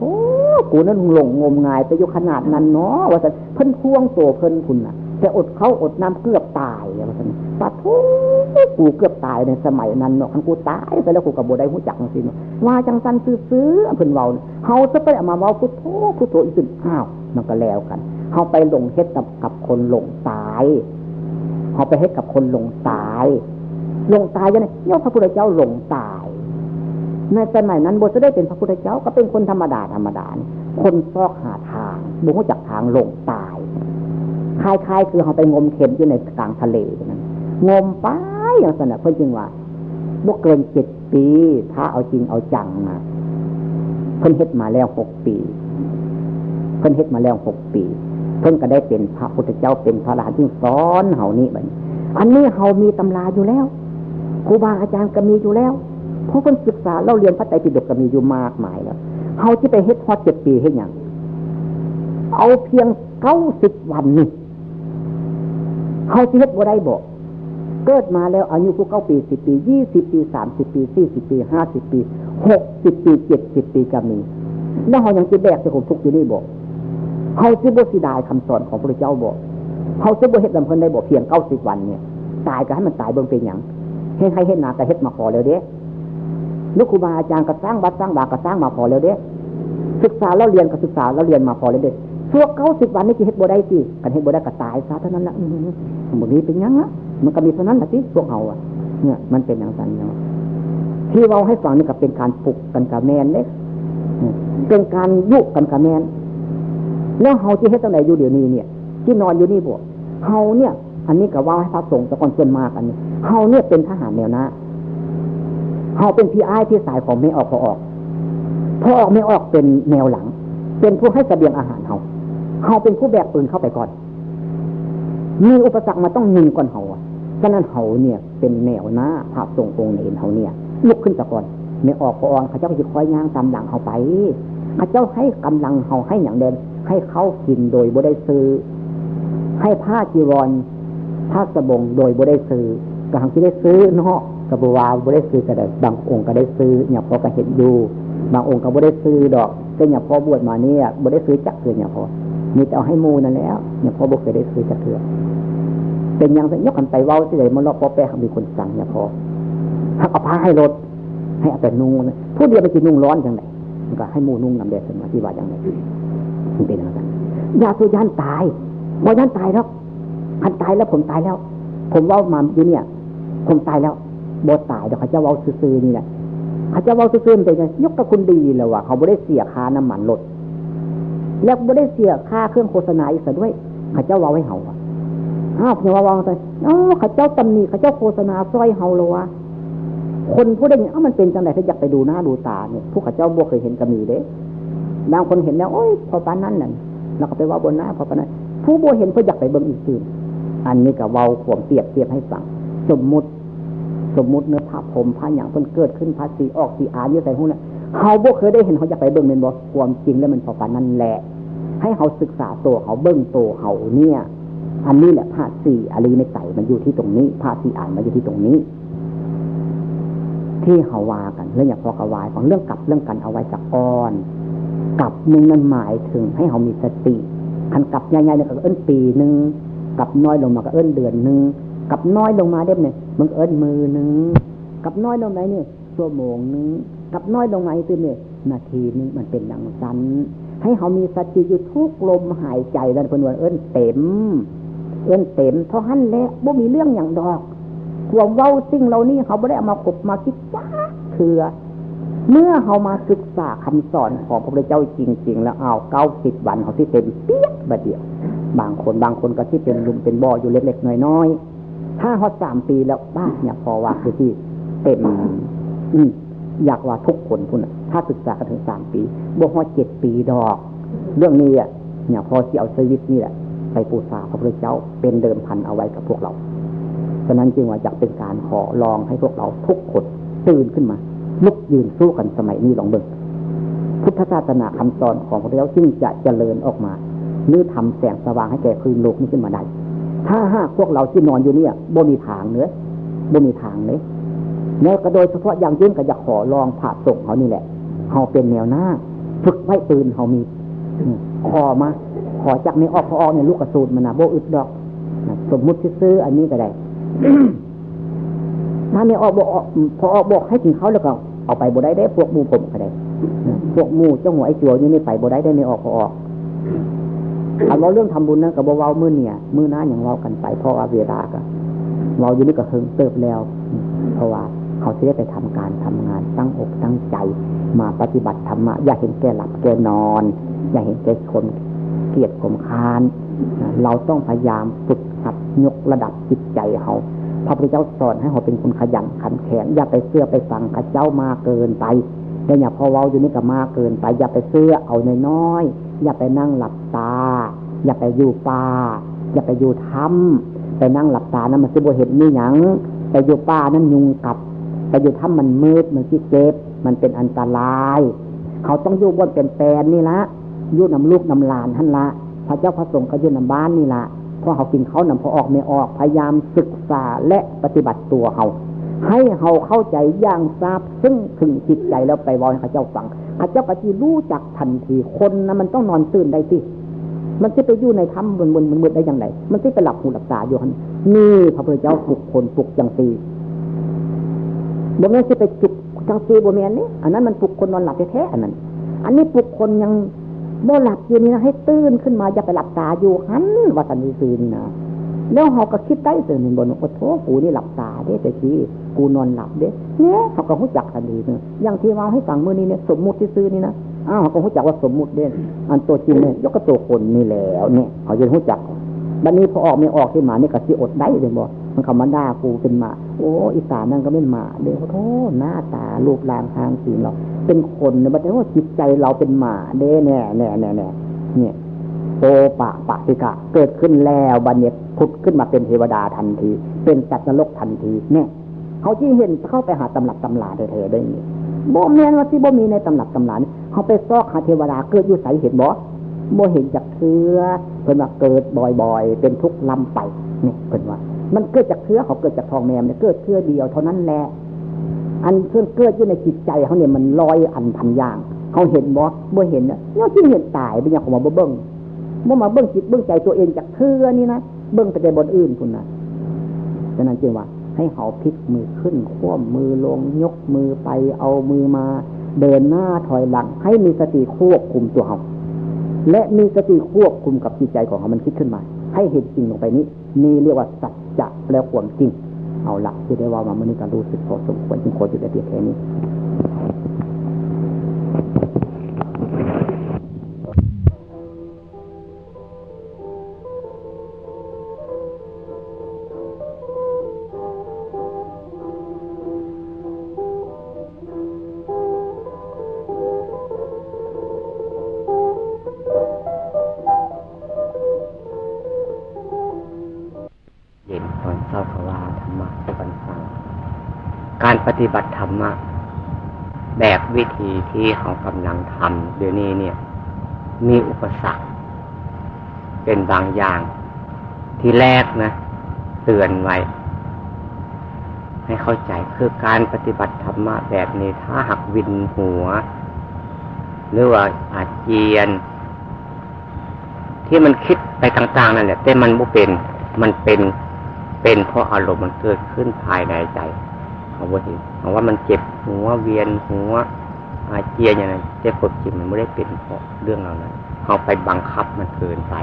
กูนั่นหลงงมงายไปอยู่ขนาดนั้นเนาะว่าแต่เพิ่นพ่วงโตเพิ่นคุณนะแต่อดเขาอดน้ำเกือบตายว่าแต่ ปะโธกูเกือบตายในสมัยนั้นเนาะคันกูตายไปแล้วกูกับโบได้หูจักจริงๆว่าจังสันซื้อเพิ่นเว้าเฮาจะไปเอามาเว้าพุทโธพุทโธอีกสึ่งอ้าวมันก็แล้วกันเขาไปหลงเฮ็ดกับคนหลงตายเขาไปเฮ็ดกับคนหลงตายหลงตายยังไงย่อพระพุทธเจ้าหลงตายในสมัยนั้นบจะได้เป็นพระพุทธเจ้าก็เป็นคนธรรมดาธรรมดาคนซอกหาทางบุกจากทางหลงตายคล้ายๆคือเขาไปงมเข็มอยู่ในกลางทะเลนั้น งมไปอย่างสนะเพื่อนจริงว่าบวกเกินเจ็ดปีถ้าเอาจริงเอาจังมาเพิ่นเฮ็ดมาแล้วหกปี เพิ่นเฮ็ดมาแล้วหกปี เพิ่งก็ได้เป็นพระพุทธเจ้าเป็นพระราที่สอนเฮานี่บัดอันนี้เฮามีตำราอยู่แล้วครูบาอาจารย์ก็มีอยู่แล้วเพราะคนศึกษาเราเรียนพระไตรปิฎกก็มีอยู่มากมายแล้วเฮาที่ไปเฮ็ดพอเจ็ดปีเฮ็ดย่างเอาเพียงเก้าสิบวันนี่เฮาที่เฮ็ดบ่ได้บอก เกิดมาแล้วอายุผู้เก้าปีสิบปียี่สิบปีสามสิบปีสี่สิบปีห้าสิบปีหกสิบปีเจ็ดสิบปีก็มีแล้วเฮายังจะแบกจะผมทุกอยู่นี่บอกเขาจะบ่สิดายคำสอนของพระเจ้าบอกเขาจะบ่เฮ็ดลำเพิ่นได้บอกเพียงเก้าสิบวันเนี่ยตายก็ให้มันตายเบิ่งเป็นอย่างเฮ็ดให้เฮ็ดนาก็เฮ็ดมาพอแล้วเด้ลูกครูบาอาจารย์ก็สร้างวัดสร้างบาก็สร้างมาพอแล้วเด้ศึกษาแล้วเรียนก็ศึกษาแล้วเรียนมาพอแล้วเด้ชั่วเก้าสิบวันนี่จะเฮ็ดบ่ได้สิกันเฮ็ดบ่ได้ก็ตายซะเท่านั้นละบ่มีเป็นยังละ มันก็มีเท่านั้นละสิพวกเฮาอะ เนี่ย มันเป็นอย่างนั้นเนาะที่เราให้ฟังนี่ก็เป็นการปลุกกันกับแมนเด้เป็นการยุกันกับแมนแล้วเฮาที่เฮ็ดตั้งไหนอยู่เดี๋ยวนี้เนี่ย ที่นอนอยู่นี่บวกเฮาเนี่ย อันนี้กับว่าให้พระสงฆ์ตะกอนส่วนมากอันนี้เฮาเนี่ยเป็นทหารแนวหน้าเฮาเป็นพี่อ้ายพี่สายของไม่ออกพอออกพอออกไม่ออกเป็นแนวหลัง เป็นผู้ให้เสบียงอาหารเฮาเฮาเป็นผู้แบกปืนเข้าไปก่อน มีอุปสรรคมาต้องยิงก่อนเฮา ฉะนั้นเฮาเนี่ยเป็นแนวหน้าภาพทรงองค์ในเฮาเนี่ย ลุกขึ้นตะกอนไม่ออกพอออกเขาเจ้าจะคอยย่างตามหลังเฮาไปเขาเจ้าให้กำลังเฮาให้อย่างเดินให้เขากินโดยบ่ได้ซื้อ ให้ผ้าจีวรผ้าสบงโดยบ่ได้ซื้อกางที่ได้ซื้อเนาะกับบวาบ่ได้ซื้อก็ได้บางองค์ก็ได้ซื้อเนี่ยพอก็เห็นอยู่บางองค์ก็บ่ได้ซื้อดอกก็เนี่ยพอบวชมาเนี่ยบ่ได้ซื้อจักเถื่อเนี่ยพอมีแต่เอาให้มูนั่นแล้วเนี่ยพอบ่เคยได้ซื้อจักเถื่อ เป็นยังยกกันไปเว้าที่ไหนมันรอพอแปะมีคนสั่งเนี่ยพอถ้าเอาผ้าให้รถให้เอาแต่นุ่งผู้เดียวไปกินนุ่งร้อนจังไงมันก็ให้มูนุ่งนำแดดสมาที่ว่าอย่างไรมันเป็นอะไรยาสุยานตายบอยานตายแล้วอันตายแล้วผมตายแล้ว ผมว่ามาอยู่เนี่ย ผมตายแล้วบอตายเดี๋ยวเขาจะว่าซื้อนี่แหละเขาจะว่าซื้อเป็นไงยกกับคุณดีเลยว่ะเขาไม่ได้เสียค่าน้ำมันรถแล้วไม่ได้เสียค่าเครื่องโฆษณาอีกด้วยเขาจะว่าไว้เห่า อ้าวอย่าวางไปอ๋อเขาเจ้าตำหนิเขาเจ้าโฆษณาซอยเห่าเลยวะคนผู้ได้เนี่ยมันเป็นจังไหนถ้าอยากไปดูหน้าดูตาเนี่ยผู้ข้าเจ้าบวกเคยเห็นก็มีเด้บางคนเห็นแล้วโอ้ยพอปานนั้นนั่นเราก็ไปว่าบนหน้าพอปานนั้นผู้บวเห็นก็อยากไปเบิ่งอีกทีอันนี้ก็เว้าขวมเปรียบเทียบให้ฟังสมมุติ สมมุติเนื้อผ้าผมผ้าอย่างเพิ่นเกิดขึ้นภาษีออกสีอาเยอะใส่หุ้นเขาบ่เคยได้เห็นเขาอยากไปเบิ่งเป็นบ่ความจริงแล้วมันพอปานนั้นแหละให้เขาศึกษาตัวเขาเบิ่งตัวเขาเนี่ย อันนี้แหละภาษีอารีในใจมันอยู่ที่ตรงนี้ภาษีอ่านมันอยู่ที่ตรงนี้ ที่เขาวากันเรื่องอย่างพอกวายของเรื่องกลับเรื่องกันเอาไว้จากก้อนกลับหนึ่งนั้นหมายถึงให้เขามีสติคันกลับใหญ่ๆเนี่ยก็เอิ้นปีหนึ่งกลับน้อยลงมาก็เอิ้นเดือนหนึ่งกลับน้อยลงมาเด็บเนี่ยมันเอิ้นมือหนึ่งกลับน้อยลงไหนเนี่ยชั่วโมงหนึ่งกลับน้อยลงมาอีกเนี่ยนาทีนึงมันเป็นอย่างสั้นให้เขามีสติอยู่ทุกลมหายใจแล้วเพื่อนเอิ้นเต็ม เอิ้นเต็มเท่าหันแหละบ่มีเรื่องอย่างดอกความเว้าสิ่งเรานี่เขาไม่ได้เอามาขบมาคิดจ้าเถื่อเมื่อเขามาศึกษาคำสอนของพระพุทธเจ้าจริง ๆ แล้วเอาเก้าสิบวันเขาที่เต็มเปี้ยบเดียว บางคนบางคนก็ที่เป็นลุมเป็นบ่ออยู่เล็กๆน้อยๆถ้าเขาสามปีแล้วบ้าเนี่ยพอว่าคือที่เต็ม อือยากว่าทุกคนพุ่นถ้าศึกษากันถึงสามปีบวกว่าเจ็ดปีดอก เรื่องนี้อะเนี่ยพอที่เอาชีวิตนี่แหละ ไปปูซาพระพุทธเจ้าเป็นเดิมพันเอาไว้กับพวกเราฉะนั้นจึงว่าอยากเป็นการขอลองให้พวกเราทุกคนตื่นขึ้นมา ลุกยืนสู้กันสมัยนี้ลองเบิ่งพุทธศาสนาคำสอนของพระพุทธเจ้าจึงจะเจริญออกมานี่ทำแสงสว่างให้แก่พื้นโลกนี้ขึ้นมาได้ถ้าหากพวกเราที่นอนอยู่เนี่ยบ่มีทางเนื้อบ่มีทางเลยแล้วก็โดยเฉพาะอย่างยิ่งก็อยากขอลองผ่าส่งเขานี่แหละเขาเป็นแนวหน้า ฝึกไว้ปืนเขามีขอมา ขอจากในออกพอออกในลูกกระสุนมันนะโบอึดดอก สมมุติซื้ออันนี้ก็ได้ถ้าไม่ออกบอกพอออกบอกให้กินเขาแล้วก็เอาไปบได้ได้พวกมูผมก็ได้พวกมูเจ้าหัวไอ้จัวนี่ไม่ไปบได้ได้ไม่ออกพอออกเอาเราเรื่องทำบุญนะกับเว้ามือเนี่ยมือหน้าอย่างเรากันไปเพราะว่าเวลาก็เราอยู่นี่ก็เฮิงเติบแล้ว เพราะว่าเขาจะได้ไปทำการทำงานตั้งอกตั้งใจ มาปฏิบัติธรรมะอย่าเห็นแก่หลับแก่นอน อย่าเห็นแก่คน เกียดขมคานเราต้องพยายามฝึกหัดยกระดับจิตใจเขาพระพุทธเจ้าสอนให้เขาเป็นคนขยันขันแข็งอย่าไปเสื้อไปฟังข้าเจ้ามาเกินไปแต่อย่าพอเว้าอยู่นี่ก็มาเกินไป อย่าไปเสื้อเอาน้อยๆอย่าไปนั่งหลับตา อย่าไปอยู่ป่า อย่าไปอยู่ถ้ำไปนั่งหลับตานั้นมันจะบ่เห็นนี่หยังไปอยู่ป่านั้นยุงกัดไปอยู่ถ้ำมันมืดมันที่เจ็บมันเป็นอันตราย เขาต้องอยู่บนเป็นแปลนนี่ละ ยุ่นำลูกนำหลานท่านละพระเจ้าพระสงฆ์ก็ยุ่นำบ้านนี่ละพอเขากินเขานำพอออกไม่ออกพยายามศึกษาและปฏิบัติตัวเขาให้เขาเข้าใจอย่างทราบซึ่งถึงจิตใจแล้วไปวอนข้าเจ้าฟังข้าเจ้าก็จีรู้จักทันทีคนนะมันต้องนอนตื่นได้สิมันจะไปอยู่ในถ้ำบนบนบนบนได้อย่างไรมันจะไปหลับหูหลับตาอยู่ฮันนี่พระพุทธเจ้าปลุกคนปลุกจังตีบนนี้จะไปจุกจังตีบนเมียนนี่อันนั้นมันปลุกคนนอนหลับแท้ๆอันนั้น อันนี้ปลุกคนยัง โมหลับอยู่นี่นะให้ตื่นขึ้นมาอย่าไปหลับตาอยู่หันว่าสันนิสื่อนี่นะแล้วเขาก็คิดได้สื่อหนึ่งบนโอ้โหกูนี่หลับตาเด้แต่ทีกูนอนหลับเด้เนี่ยเขาก็รู้จักทันทีเนี่ยอย่างที่ว่าให้ฟังเมื่อนี้เนี่ยสมมุติที่ซื้อนี่นะอ้าวเขาก็รู้จักว่าสมมุติเด่นอันตัวจริงเนี่ยยกกระตัวคนนี่แล้วเนี่ยเขาจะรู้จักบัดนี้พอออกไม่ออกที่มานี่ก็สิอดได้เลยบอก มันคำมันด่ากูเป็นหมา โอ้อีสานนั่นก็เป็นหมาเด้โทษหน้าตารูปร่างทางสีเราเป็นคนเนี่ยบัดนี้ว่าจิตใจเราเป็นหมาเด้แน่แน่แน่แน่เนี่ยโตปะปะติกะ เกิดขึ้นแล้วบัดเนี้พุดขึ้นมาเป็นเทวดาทันที เป็นจัตนรกทันทีเนี่ยเขาที่เห็นเข้าไปหาตำหลักตำลาเธอได้เนี่ยบ่แม่นว่าที่บ่มีในตำหลักตำลาเขาไปซอกหาเทวดาเกิดอยู่ใสเห็นบ่บ่เห็นจากเชื้อเพิ่นว่าเกิดบ่อยๆ เป็นทุกข์ลำไปเนี่ยเพิ่นว่า มันเกิดจากเชื้อเขาเกิดจากทองแมมเนี่ยเกิดเชื้อเดียวเท่านั้นแหละอันเพื่อนเกิดอยู่ในจิตใจเขาเนี่ยมันลอยอันพันอย่างเขาเห็นบ่บ่อเห็นเนี่ยเนี่ยที่เห็นตายเป็นอย่างของมาเบิ้งเมื่อมาเบิ้งจิตเบิ้งใจตัวเองจากเชื้อนี่นะเบิ้งไปในบนอื่นคุณนะฉะนั้นจึงว่า ให้เขาพลิกมือขึ้นคว่ำมือลงยกมือไปเอามือมา เดินหน้าถอยหลัง ให้มีสติควบคุมตัวเขาและมีสติควบคุมกับจิตใจของเขามันคิดขึ้นมา ให้เห็นจริงลงไปนี้นี่เรียกว่าสัจ จะแปลความจริง เอาละที่ได้ว่ามาเมื่อนี้การรู้สึกพอสมควรจึงควรจะได้เพียงแค่นี้ ปฏิบัติธรรมะแบบวิธีที่เขากำลังทำเดี๋ยวนี้เนี่ย มีอุปสรรค เป็นบางอย่าง ที่แรกนะ เตือนไว้ ให้เข้าใจคือการปฏิบัติธรรมะแบบนี้ถ้าหักวินหัว หรือว่าอาเจียน ที่มันคิดไปต่าง ๆ นั่นแหละแต่มันไม่เป็นมันเป็นเป็นเพราะอารมณ์มันเกิดขึ้นภายในใจ เขาว่าเห็นเขาว่ามันเจ็บหัวเวียนหัวอาเจียอย่างนั้นแต่คนจริงมันไม่ได้เป็นเพราะเรื่องเรานั้นเขาไปบังคับมันเกินไป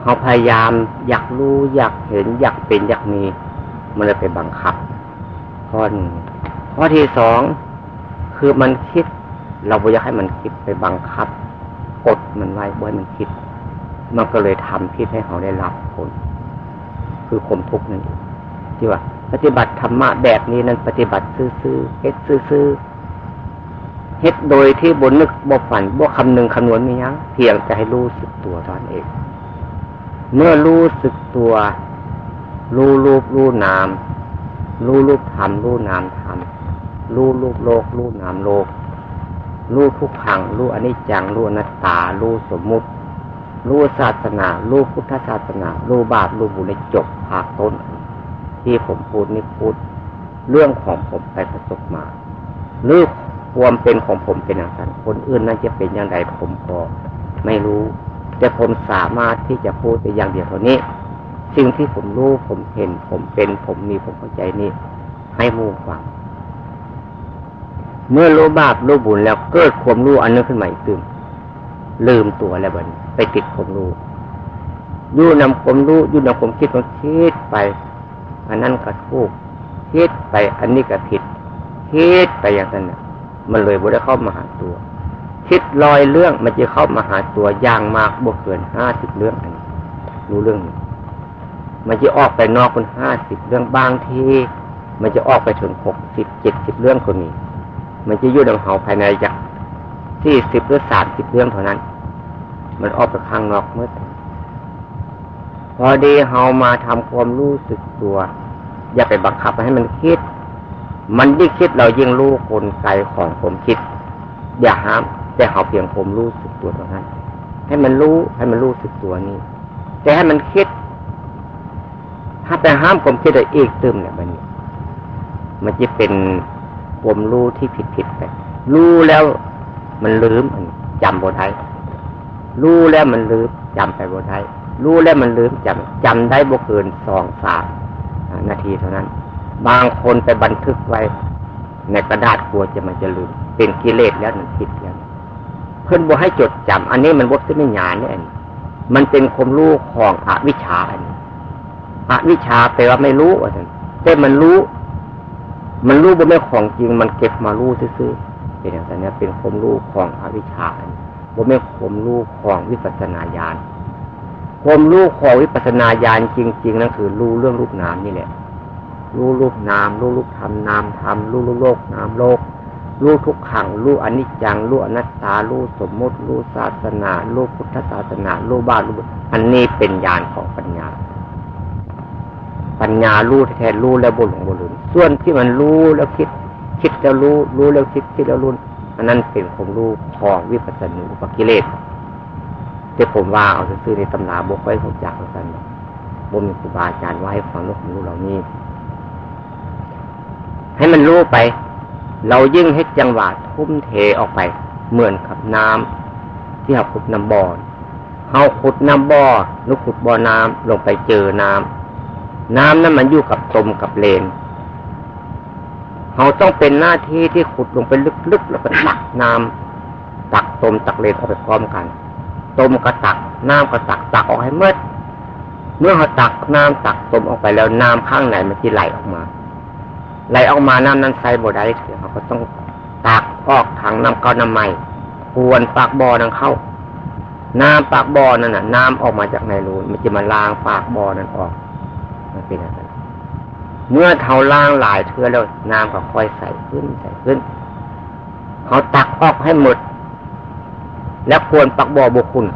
เขาพยายามอยากรู้อยากเห็นอยากเป็นอยากมี มันเลยไปบังคับข้อหนึ่งข้อที่สองคือมันคิด เราไม่อยากให้มันคิดไปบังคับ กดมันไว้บ่ให้มันคิด มันก็เลยทำพิษให้เขาได้รับผลคือข่มทุกข์นั่นเองที่ว่า ปฏิบัติธรรมะแบบนี้นั้นปฏิบัติซื่อๆเฮ็ดซื่อๆเฮ็ดโดยที่บนนึกบ่ฝันบ่คำนึงคำนวณมียังเพียงจะให้รู้สึกตัวตอนเอง เมื่อรู้สึกตัว รู้รูปรู้นาม รู้รูปธรรมรู้นามธรรมรู้รูปโลก รู้นามโลก รู้ทุกขัง รู้อนิจจัง รู้อนัตตา รู้สมมุติ รู้ศาสนา รู้พุทธศาสนา รู้บาป รู้บุญจบภาคต้น ที่ผมพูดนี่พูด เรื่องของผมไปประสบมาหรือความเป็นของผมเป็นอย่างนั้นคนอื่นนั่นจะเป็นอย่างไรผมก็ไม่รู้ แต่ผมสามารถที่จะพูดแต่อย่างเดียวเท่านี้สิ่งที่ผมรู้ผมเห็น ผมเป็นผมมีผมเข้าใจนี่ให้มู่ฟัง เมื่อรู้บาปรู้บุญแล้วเกิดความรู้อันนึงขึ้นมาอีกตึมลืมตัวแล้วบันไปติดความรู้ยู่นำความรู้ยู่นำความคิดความคิดไป อันนั้นก็ถูกคิดไปอันนี้ก็ผิดคิดไปอย่างนั้นนะมันเลยบ่ได้เข้ามาหาตัว คิดลอยเรื่องมันจะเข้ามาหาตัวอย่างมากบวกเกินห้าสิบเรื่องอันนี้รู้เรื่องนี้มันจะออกไปนอกคนห้าสิบเรื่องบางทีมันจะออกไปถึงหกสิบเจ็ดสิบเรื่องคนนี้ มันจะยุ่งเฮาภายในจากที่สิบหรือสามสิบเรื่องเท่านั้น มันออกไปข้างนอกเมื่อ พอดีเฮามาทำความรู้สึกตัว อย่าไปบังคับให้มันคิด มันยิ่งคิดเรายิ่งรู้กลไกของผมคิด อย่าห้ามแต่เฮาเพียงผมรู้สึกตัวเท่านั้น ให้มันรู้ให้มันรู้สึกตัวนี้แต่ให้มันคิด ถ้าไปห้ามผมคิดได้อีกตึมเนี่ยมันมันจะเป็นผมรู้ที่ผิดผิดไปรู้แล้วมันลืมจำบ่ได้รู้แล้วมันลืมจำไปบ่ได้ รู้แล้วมันลืมจำจำได้บ่เกินสองสามนาทีเท่านั้น บางคนไปบันทึกไว้ ในกระดาษกลัวจะมันจะลืม เป็นกิเลสแล้วมันผิดแล้วเพื่อนบ่ให้จดจำอันนี้มันบดขึ้นในญาณเนี่ยมันเป็นความรู้ของอวิชชาอันนี้อวิชชาแปลว่าไม่รู้อะแต่มันรู้ มันรู้บ่ไม่ของจริง มันเก็บมารู้ซื่อๆเป็นอย่างนี้เป็นความรู้ของอวิชชาบ่ไม่ความรู้ของวิปัสสนาญาณ ความรู้ของวิปัสนาญาณจริง ๆ นั่นคือรู้เรื่องรูปนามนี่แหละ รู้รูปนาม รู้รูปธรรมนามธรรมรู้รูปโลกนามโลก รู้ทุกขัง รู้อนิจจัง รู้อนัตตา รู้สมมติ รู้ศาสนา รู้พุทธศาสนา รู้บ้านรู้อันนี้เป็นญาณของปัญญา ปัญญารู้แท้รู้แล้วบุญของบุญส่วนที่มันรู้แล้วคิด คิดแล้วรู้ รู้แล้วคิด คิดแล้วรู้ อันนั้นเป็นผมรู้ของวิปัสสนุปกิเลส ที่ผมว่าเอาซื้อในตำราบกไว้ผมจักกันบ่มีครูบาอาจารย์ไว้ฟังนกรู้เหล่านี้ ให้มันรู้ไป เรายิ่งให้จังหวะทุ่มเทออกไป เหมือนกับน้ำที่เราขุดน้ำบ่อเขาขุดน้ำบ่อลูกขุดบ่อน้ำลงไปเจอน้ำน้ำนั้นมันอยู่กับตมกับเลนเขาต้องเป็นหน้าที่ที่ขุดลงไปลึกๆแล้วก็ตักน้ำตักตมตักเลนออกไปพร้อมกัน ตมก็ตักน้ำก็ตักตักออกให้เมื่อเมื่อเขาตักน้ำตักตมออกไปแล้วน้ำข้างไหนมันจะไหลออกมา ไหลออกมาน้ำนั้นใส่บ่ได้เถอะเขาก็ต้องตักออกถังน้ำเก้าน้ำใหม่ควรปากบ่อนั้นเข้า น้ำปากบ่อนั่นน่ะ น้ำออกมาจากในรูมันจะมาล้างปากบ่อนั้นออกมันเป็นอะไรเมื่อเท่าล่างหลายเทื่อแล้วน้ำก็ค่อยใส่ขึ้นใส่ขึ้นเขาตักออกให้หมด แล้วควรปักบ่อบุคุณ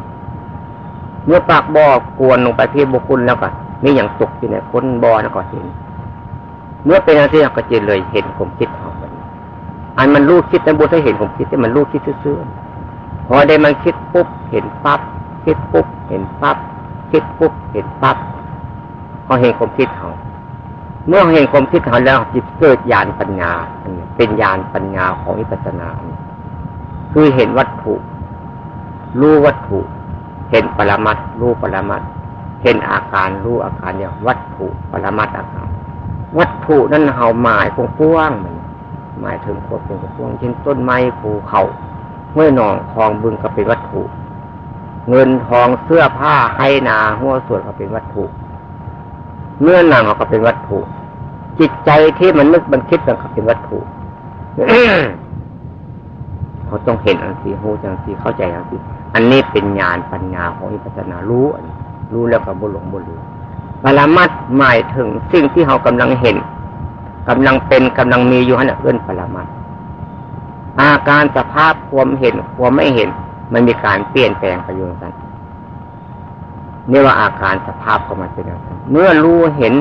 เมื่อปักบ่อกวนลงไปที่บุคุณแล้วก็มีอย่างตกอยู่ในค้นบ่อแล้วก็เห็น เมื่อเป็นอะไรก็จะเลยเห็นผมคิดออกไปอันมันรู้คิดแต่บุษเห็นผมคิดแต่มันรู้คิดซื่อๆพอได้มันคิดปุ๊บเห็นปั๊บคิดปุ๊บเห็นปั๊บคิดปุ๊บเห็นปั๊บเขาเห็นความคิดเขาเมื่อเห็นความคิดเขาแล้วจิตเกิดญาณปัญญาเป็นญาณปัญญาของอิปัสนาคือเห็นวัตถุ รู้วัตถุ เห็นปรมัตรู้ปรมัตเห็นอาการรู้อาการเนี่ยวัตถุปรมัตอาการ วัตถุนั้นเฮาหมายกว้างๆมันหมายถึงควบเป็นพวงเช่นต้นไม้ภูเขาเมื่อหนองคลองบึงก็เป็นวัตถุ เงินทองเสื้อผ้าให้นาหัวส่วนก็เป็นวัตถุเนื้อหนังก็เป็นวัตถุ จิตใจที่มันนึกมันคิดมันก็เป็นวัตถุเขาต้องเห็นอันสีหูจังสีเข้าใจอันสี อันนี้เป็นญาณปัญญาของอิปัสนารู้รู้แล้วก็บุหลงบุลือปรมัดหมายถึงสิ่งที่เรากำลังเห็นกำลังเป็นกำลังมีอยู่นั่นเอื้นปรมัดอาการสภาพความเห็นความไม่เห็น มันมีการเปลี่ยนแปลงไปอยู่นั้นนี่ว่าอาการสภาพของมันเป็นอย่างไรเมื่อรู้เห็น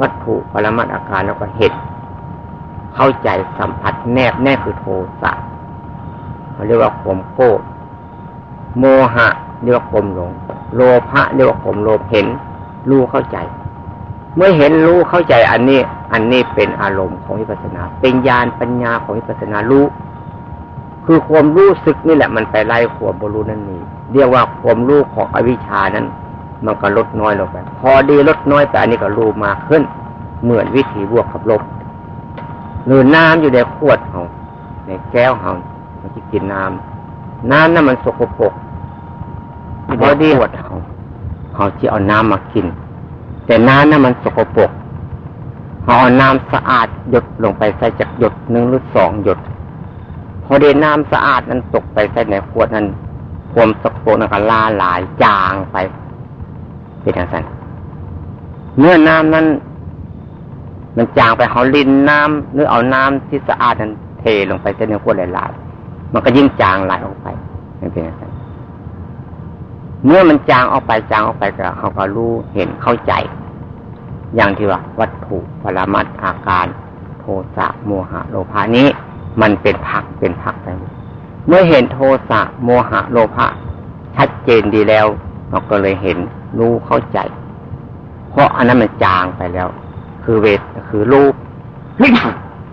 วัตถุปรมัดอาการแล้วก็เห็นเข้าใจสัมผัสแนบแน่คือโทสะเขาเรียกว่าข่มโกรธ โมหะเรียกว่าข่มหลง โลภะเรียกว่าข่มโลภเห็น รู้เข้าใจ เมื่อเห็นรู้เข้าใจอันนี้ อันนี้เป็นอารมณ์ของวิปัสสนา เป็นญาณปัญญาของวิปัสสนารู้คือความรู้สึกนี่แหละมันไปไล่ความบรู้นั่นนี่เรียกว่าความรู้ของอวิชานั้น มันก็ลดน้อยลงไป พอดีลดน้อยไปอันนี้ก็รู้มากขึ้น เหมือนวิถีบวกกับลบหรือน้ำอยู่ในขวดเขาในแก้วเขามันจะกินน้ำ น้ำนั้นมันสกปรกพอดีขวดเขาเขาจะเอาน้ำมากิน แต่น้ำนั้นมันสกปรกเขาเอาน้ำสะอาดหยดลงไปใส่จากหยดหนึ่งหรือสองหยด พอดีน้ำสะอาดนั้นตกไปใส่ในขวดนั้นความสกปรกนั้นก็ลาหลายจางไปเป็นอย่างนั้นเมื่อน้ำนั้นมันจางไปเขาลินน้ำหรือเอาน้ำที่สะอาดนั้นเทลงไปเส้นเนื้อขวดหลายๆ มันก็ยิ่งจางไหลออกไปไม่เป็นอย่างนั้นเมื่อมันจางออกไปจางออกไปก็เขาก็รู้เห็นเข้าใจ อย่างที่ว่า วัตถุปรมัตอาการโทสะโมหะโลภานี้ มันเป็นพักเป็นพักไปเมื่อเห็นโทสะโมหะโลภะชัดเจนดีแล้วเราก็เลยเห็นรู้เข้าใจ เพราะอันนั้นมันจางไปแล้ว คือเวทคือรูป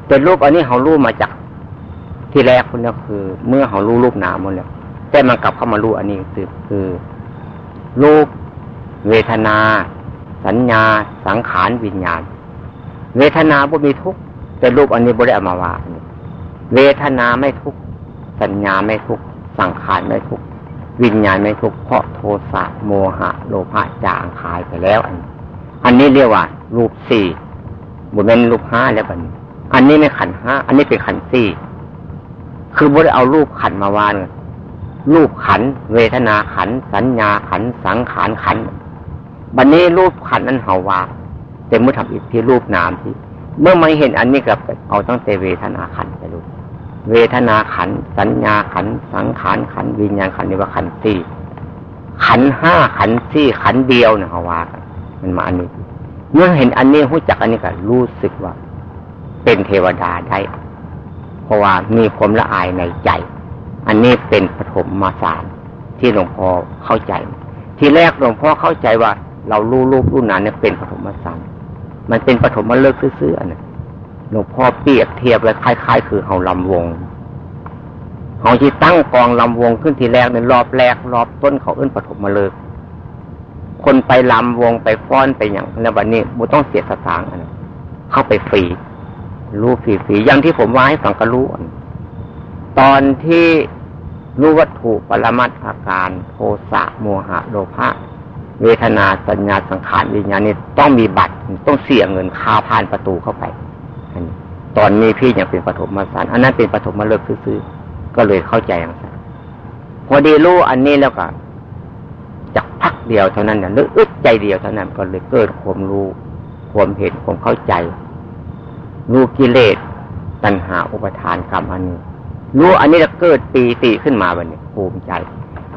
แต่รูปอันนี้เขารูปมาจาก ที่แรกคุณก็คือ เมื่อเขารู้รูปนามหมดแล้วแต่มันกลับเข้ามารู้อันนี้คือคือรูปเวทนา สัญญา สังขารวิญญาณ เวทนาบ่มีทุกข์แต่รูปอันนี้บ่ได้เอามาว่าเวทนาไม่ทุกข์สัญญาไม่ทุกข์สังขารไม่ทุกข์วิญญาณไม่ทุกข์เพราะโทสะโมหะ โลภะจางคายไปแล้วอันอันนี้เรียกว่า รูปสี่บุญเป็นรูปห้าแล้วบันอันนี้ไม่ขันห้าอันนี้เป็นขันสี่ คือบุได้เอารูปขันมาวานรูปขัน เวทนาขัน สัญญาขัน สังขารขัน บันนี้รูปขันนั้นเฮาวาแต่เมื่อทำอีกที่รูปนามที่เมื่อไม่เห็นอันนี้กับเอาตั้งแต่เวทนาขันไปดูเวทนาขัน สัญญาขัน สังขารขัน วิญญาณขันนี่ว่าขันสี่ขันห้าขันสี่ขันเดียวเนี่ยเขาวามันมาอันนี้ เมื่อเห็นอันนี้หู้จักอันนี้ก็รู้สึกว่า เป็นเทวดาได้ ราะว่ามีความละอายในใจ อันนี้เป็นปฐมมาสารที่หลวงพ่อเข้าใจ ทีแรกหลวงพ่อเข้าใจว่า เรารู้รูปรุ่นนั้นเนี่ยเป็นปฐมมาสารมันเป็นปฐมมาเลิกซื่อๆนะหลวงพ่อเปรียบเทียบแล้วคล้าย ๆ คือเฮาลำวงเฮาที่ตั้งกองลำวงขึ้นทีแรกในรอบแรกรอบต้นเขาเอื้นปฐมมาเลิกคนไปลำวงไปฟ้อนไปอย่างในวันนี้บุต้องเสียสตางค์เข้าไปฟรี รู้ฟรีๆอย่างที่ผมว่าให้ฟังก็รู้ตอนที่รู้วัตถุปรมัตอาการโทสะโมหะโลภะเวทนาสัญญาสังขารวิญญาณนี่ต้องมีบัตรต้องเสียเงินคาผ่านประตูเข้าไปตอนนี้พี่ยังเป็นปฐมมาสารอันนั้นเป็นปฐมมาเลิกซื้อก็เลยเข้าใจอย่างนั้นพอดีรู้อันนี้แล้วก็จากพักเดียวเท่านั้นเนี่ยหรืออึดใจเดียวเท่านั้นก็เลยเกิดความรู้ความเห็นความเข้าใจ รู้กิเลสตัณหาอุปทานกรรมอันนี้ รู้อันนี้จะเกิดปีติขึ้นมาบันนี้ภูมิใจ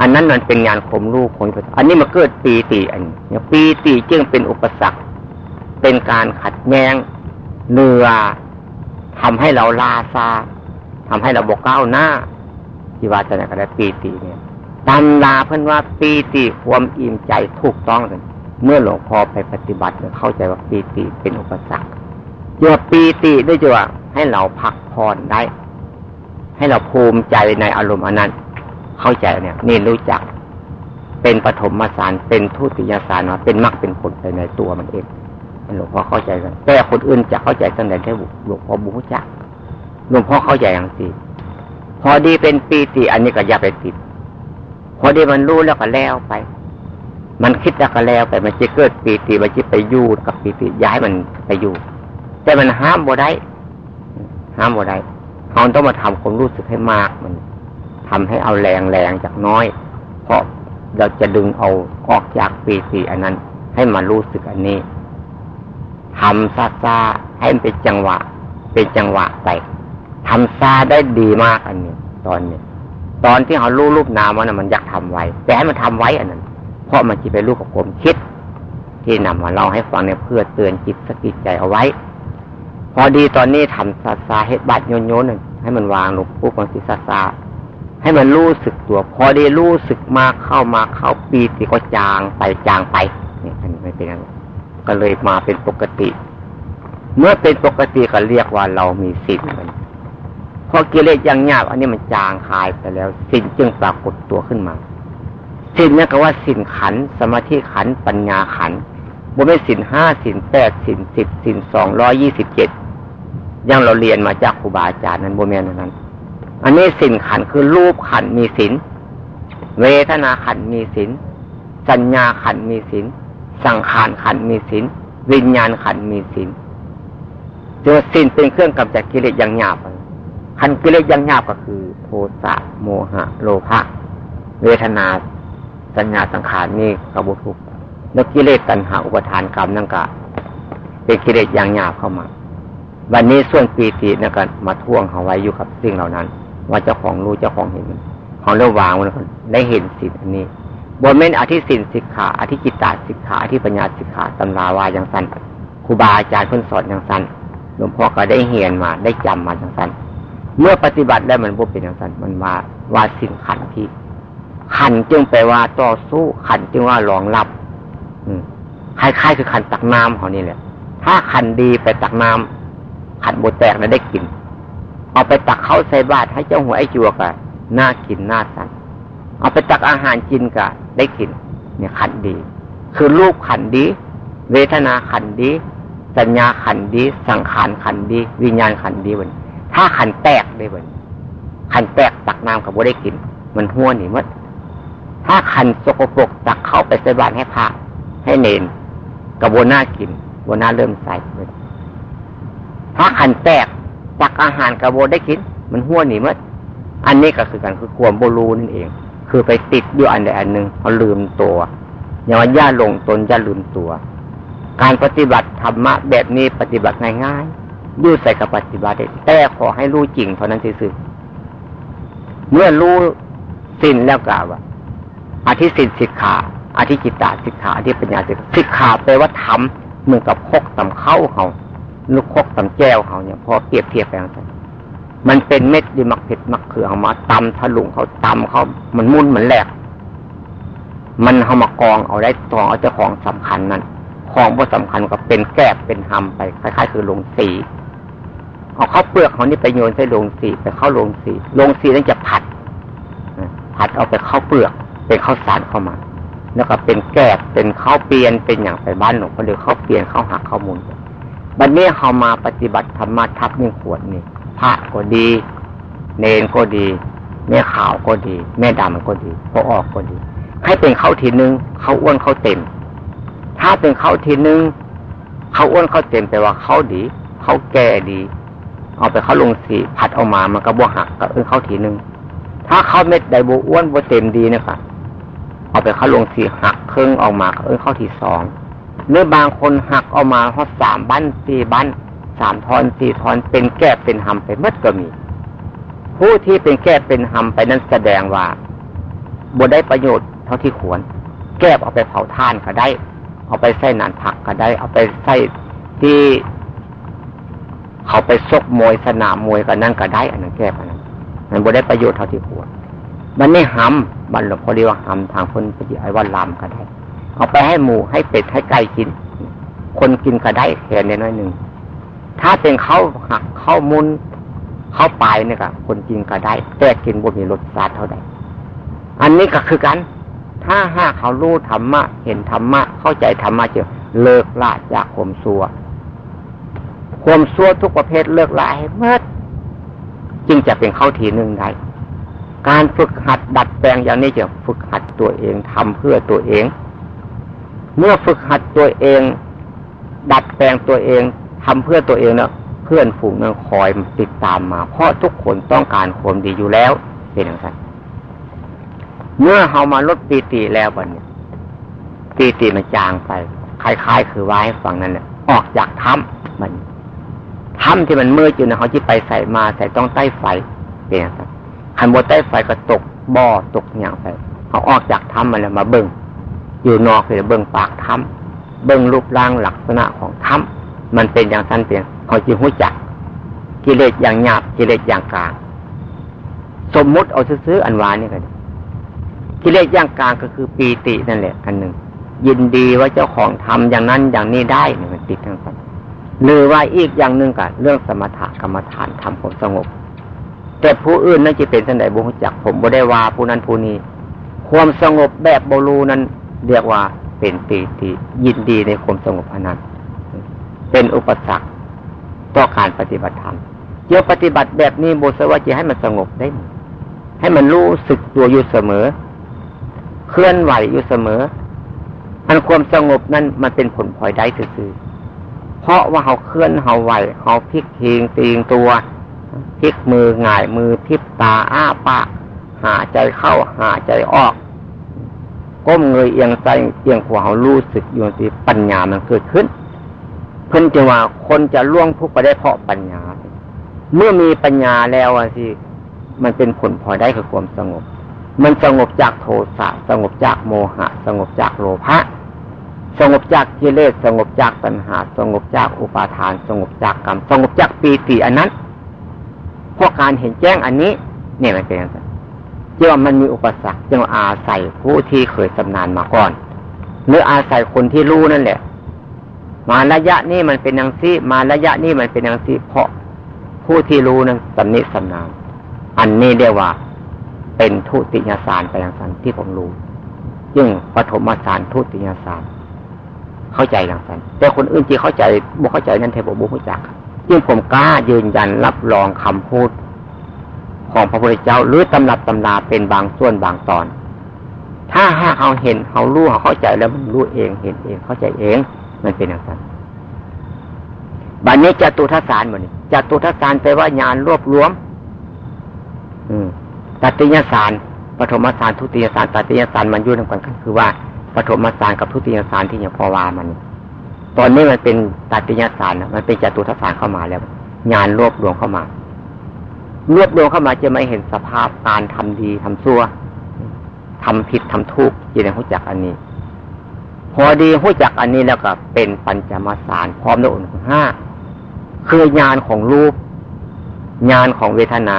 อันนั้นมันเป็นงานข่มรู้ของอันนี้มาเกิดปีติอันนี้ปีติจึงเป็นอุปสรรค เป็นการขัดแย้งเนือทำให้เราลาซาทำให้เราบกก้าวหน้าที่ว่าจะไหนก็ได้ปีติเนี่ยตำราเพิ่อนว่าปีติความอิ่มใจถูกต้องเลยเมื่อหลวงพ่อไปปฏิบัติเข้าใจว่าปีติเป็นอุปสรรค เจอปีติด้จะว่าให้เราพักผ่อนได้ ให้เราภูมิใจในอารมณ์อันนั้น เข้าใจเนี่ยนี่รู้จัก เป็นปฐมสารเป็นทุติยสารว่าเป็นมรรคเป็นผลไปในตัวมันเองหลวงพ่อเข้าใจกันแต่คนอื่นจะเข้าใจตั้งแต่แค่หลวงพ่อบูชาหลวงพ่อเข้าใจอย่างสิพอดีเป็นปีติอันนี้ก็อย่าไปติด พอดีมันรู้แล้วก็แล้วไป มันคิดแล้วก็แล้วไปมันจะเกิดปีติมันจะไปยู่กับปีติย้ายมันไปอยู่ แต่มันห้ามบ่ได้ ห้ามบ่ได้เขาต้องมาทำความรู้สึกให้มากมันทำให้เอาแรงแรงจากน้อย เพราะเราจะดึงเอาออกจากปีติอันนั้น ให้มารู้สึกอันนี้ทำซาซาให้มันเป็นจังหวะ เป็นจังหวะไปทำซาได้ดีมากอันนี้ตอนนี้ตอนที่เขารู้รูปนามมันมันอยากทำไว้ แต่ให้มันทำไว้อันนั้น เพราะมันจะเป็นรูปของผมคิด ที่นำมาเล่าให้ฟังเนี่ยเพื่อเตือนจิตสกิดใจเอาไว้ พอดีตอนนี้ทำซาซาเฮ็ดบัตรโยนโยนให้มันวางลงปุ๊บมันสิซาซาให้มันรู้สึกตัว พอดีรู้สึกมาเข้ามาเข้าปีติก็จางไปจางไปเนี่ยอันนี้ไม่เป็นอะไรก็เลยมาเป็นปกติ เมื่อเป็นปกติก็เรียกว่าเรามีสิทธิ์พอกิเลสยังหยาบอันนี้มันจางคายไปแล้วสิ่งจึงปรากฏตัวขึ้นมาสิ่งนี้ก็ว่าสินขัน สมาธิขันปัญญาขันบนไม่สินห้าสินแปดสินสิบสินสองร้อยี่สิบเจ็ด ยังเราเรียนมาจากครูบาอาจารย์นั้นโบเมนนั้น อันนี้สินขันคือรูปขันมีสินเวทนาขันมีสินสัญญาขันมีสินสังขารขันมีสินวิญญาณขันมีสินเจอสินเป็นเครื่องกำจัดกิเลสอย่างหยาบขันกิเลสอย่างหยาบก็คือ โทสะโมหะ โลภะเวทนาสัญญาสังขารนี่กบุทุกแล้วกิเลสตัณหาอุปทานกรรมนั่นก็เป็นกิเลสอย่างหยาบเข้ามา วันนี้ส่วนปีตินั่นมาท่วงเขาไว้อยู่กับสิ่งเหล่านั้น ว่าเจ้าของรู้เจ้าของเห็นของเรื่องวางมันได้เห็นสิ่งอันนี้บนเม่นอธิสินสิกขาอธิจิตตาสิกขาอธิปัญญาสิกขาตำราวาอย่างสั้นครูบาอาจารย์คนสอนอย่างสั้นหลวงพ่อก็ได้เหียนมาได้จำมาอย่างสั้นเมื่อปฏิบัติแล้วมันบุเป็นอย่างสั้นมันวาว่าสินขันที่ขันจึงแปลว่าต่อสู้ขันจึงว่ารองรับ อืมคล้ายๆคือขันตักน้ำของนี่แหละถ้าขันดีไปตักน้ ขันบแตกแล้วได้กิน เอาไปตักเข้าใส่บาตรให้เจ้าหัวไอจัวกันน่ากินน่าสั่นเอาไปตักอาหารกินก็ได้กิน เนี่ยขันดี คือรูปขันดี เวทนาขันดี สัญญาขันดี สังขารขันดี วิญญาณขันดีวันถ้าขันแตกได้วันขันแตกตักน้ำกับบ่ได้กิน มันหัวหนีมัดถ้าขันสกปรกตักเข้าไปใส่บาตรให้พระให้เนนกับโบน่ากินโบน่าเริ่มใส่เลย ถ้าขันแตกตักอาหารกับโบได้กินมันหัวหนีมัดอันนี้ก็คือการคือความโบรูนั่นเอง คือไปติดอยู่อันใดอันหนึ่งเขาลืมตัวอย่างว่าย่าลงตนย่าลืมตัว การปฏิบัติธรรมะแบบนี้ปฏิบัติง่ายๆยืดใส่กับปฏิบัติแต่ขอให้รู้จริงเท่านั้นที่อเมื่อรู้สิ้นแล้วกล่าวว่าอธิสิทธิสิกขาอธิจิตตาสิกขาอธิปัญญาสิกขาสิกขาแปลว่าทำเหมือนกับคกตำเข้าเขา ลูกคกตำแก้วเขาเนี่ยพอเปรียบเทียบกันมันเป็นเม็ดดีมักเผ็ดมักเขือเอามาตำทะลุงเขาตำเขา มันมุ่นเหมือนแหลก มันเอามากองเอาได้ตองเอาเจ้าของสำคัญนั้นของว่าสำคัญก็เป็นแก้เป็นหำไปคล้ายๆ คือลงสีเอาข้าวเปลือกเขานี่ไปโยนใส่ลงสีไปเข้าลงสีลงสีนั้นจะผัดผัดเอาไปเข้าเปลือกเป็นข้าวสารเข้ามา แล้วก็เป็นแก้เป็นข้าวเปลี่ยนเป็นอย่างไปบ้านหนูก็เรียกข้าวเปลี่ยนข้าวหักข้าวมูล บัดนี้เขามาปฏิบัติธรรมะทับหนึ่งขวดนี่พระก็ดี เนนก็ดีแม่ขาวก็ดี แม่ดำก็ดีพอออกก็ดี ให้เป็นเข้าทีนึงเขาอ้วนเขาเต็ม ถ้าเป็นเข้าทีนึงเขาอ้วนเขาเต็มแปลว่าเขาดีเขาแก่ดี เอาไปเขาลงสีผัดออกมามันก็บวหักก็เออเข้าทีนึง ถ้าเขาเม็ดใดบวอ้วนบวเต็มดีนะคะเอาไปเขาลงสีหักครึ่งออกมาเออเข้าทีสอง เนื้อบางคนหักออกมาเขาสามบั้นสี่บั้นสามทอนสี่ทอนเป็นแก้เป็นหำไปเมัดก็มี ผู้ที่เป็นแก้เป็นหำไปนั้นแสดงว่าบได้ประโยชน์เท่าที่ควร แก้เอาไปเผาท่านก็ได้ เอาไปใส่นานผักก็ได้ เอาไปใส่ที่เขาไปซกมวยสนามมวยกันนั่นก็ได้ อันนั้นแก้อันนั้นมันบได้ประโยชน์เท่าที่ควรมันไม่หำมันหลวงพ่อเรียกว่าหำทางคนปฏิไอว่าลามก็ได้ เอาไปให้หมูให้เป็ดให้ไก่กิน คนกินก็ได้แค่นี้น้อยหนึ่งถ้าเป็นเขาหักเข้ามุนเข้าไปเนี่ยก็คนกินก็ได้ แต่กินบ่มีรสชาติเท่าใดอันนี้ก็คือกัน ถ้าห้าเขารู้ธรรมะ เห็นธรรมะ เข้าใจธรรมะเจอเลิกละจากข่มซัวข่มซัวทุกประเภทเลิกละให้เมื่อจึงจะเป็นเข้าทีหนึ่งได้การฝึกหัดดัดแปลงอย่างนี้จะฝึกหัดตัวเองทำเพื่อตัวเอง เมื่อฝึกหัดตัวเอง ดัดแปลงตัวเองทำเพื่อตัวเองเนะเพื่อนฝูงนั้นคอยติดตามมา เพราะทุกคนต้องการความดีอยู่แล้วเป็นอย่างนั้นเมื่อเฮามาลดปีติแล้วบัดนี้ปีติมันจางไปคล้ายๆ คือว่าให้ฟังนั่นแหละออกจากถ้ำมันถ้ำที่มันมืดอยู่นะเขาที่ไปใส่มาใส่ต้องใต้ไฟเป็นอย่างนั้นขันบนใต้ไฟก็ตกบ่อตกอย่างไปเขาออกจากถ้ำมันแล้วมาเบิ้ง อยู่นอกเลยเบิ้งปากถ้ำเบิ้งรูปร่างลักษณะของถ้ำมันเป็นอย่างสั้นเพียงเขาจีหัวจัก กิเลสอย่างหยาบกิเลสอย่างกลาง สมมุติเอาซื้ออันวานนี่กันกิเลสอย่างกลางก็คือปีตินั่นแหละอันหนึ่งยินดีว่าเจ้าของทำอย่างนั้นอย่างนี้ได้เนี่ยมันติดทั้งนั้นหรือว่าอีกอย่างหนึ่งกับเรื่องสมถะกรรมฐานทำผลสงบ แต่ผู้อื่นนั่นจะเป็นสันใดบุญจักผมบ่ได้ว่าผู้นั้นผู้นี้ ความสงบแบบบรูนั้น เรียกว่าเป็นปีติยินดีในความสงบนั้นเป็นอุปสรรคต่อการปฏิบัติธรรมเยอะปฏิบัติแบบนี้บุษว่าจะให้มันสงบได้ ให้มันรู้สึกตัวอยู่เสมอ เคลื่อนไหวอยู่เสมอ อันความสงบนั้นมันเป็นผลพลอยได้ซื่อเพราะว่าเขาเคลื่อนเขาไหวเขาพลิกเทีงตีงตัวพลิกมือหงายมือพิบตาอ้าปากหาใจเข้าหาใจออก ก้มเงยเอียงใจเอียงขวาเขารู้สึกอยู่ที่ปัญญามันเกิดขึ้น เพิ่นจะว่าคนจะล่วงทุกข์ไปได้เพราะปัญญา เมื่อมีปัญญาแล้วสิมันเป็นผลพอได้คือความสงบ มันสงบจากโทสะสงบจากโมหะ สงบจากโลภะสงบจากกิเลสสงบจากปัญหา สงบจากอุปาทาน สงบจากกรรม สงบจากปีติอันนั้นพวกการเห็นแจ้งอันนี้ เนี่ยมันเป็นอย่างไร จึงว่ามันมีอุปสรรคจึงอาศัยผู้ที่เคยชำนาญมาก่อนหรืออาศัยคนที่รู้นั่นแหละ มาระยะนี้มันเป็นอย่างซี่มาระยะนี้มันเป็นอย่างซี่เพราะผู้ที่รู้นั้นสำนิสำนานอันนี้เรียกว่า เป็นทุติยสารไปอย่างสันที่ผมรู้ยึงปฐมสารทุติยสารเข้าใจอย่างนั้นแต่คนอื่นที่เข้าใจบุเข้าใจนั่นเทบบุเข้าจักยิ่งผมกล้ายืนยันรับรองคำพูด ของพระพุทธเจ้า หรือตำรับตำราเป็นบางส่วนบางตอน ถ้าห้าเขาเห็นเขารู้เขาเข้าใจแล้วมันรู้เองเห็นเองเข้าใจเอง มันเป็นอย่างนั้นบัดนนี้จตุทัศานหมดนี่จตุทัศานแปลว่าญาณรวบรวม อืมตัติยสารปฐมสารทุติยสารตัติยสารมันยุ่งกันกันคือว่าปฐมสารกับทุติยสารที่อย่างพอวามันตอนนี้มันเป็นตัติยสารมันเป็นจตุทัศสารเข้ามาแล้วงานรวบรวมเข้ามา รวบรวมเข้ามาจะไม่เห็นสภาพการทำดีทำชั่วทำผิดทำทุกข์ยีในหัวจักอันนี้ พอดีหัวจักอันนี้แล้วก็เป็นปัญจมาสารพร้อมด้วยองค์ห้าคือญาณของรูปญาณของเวทนา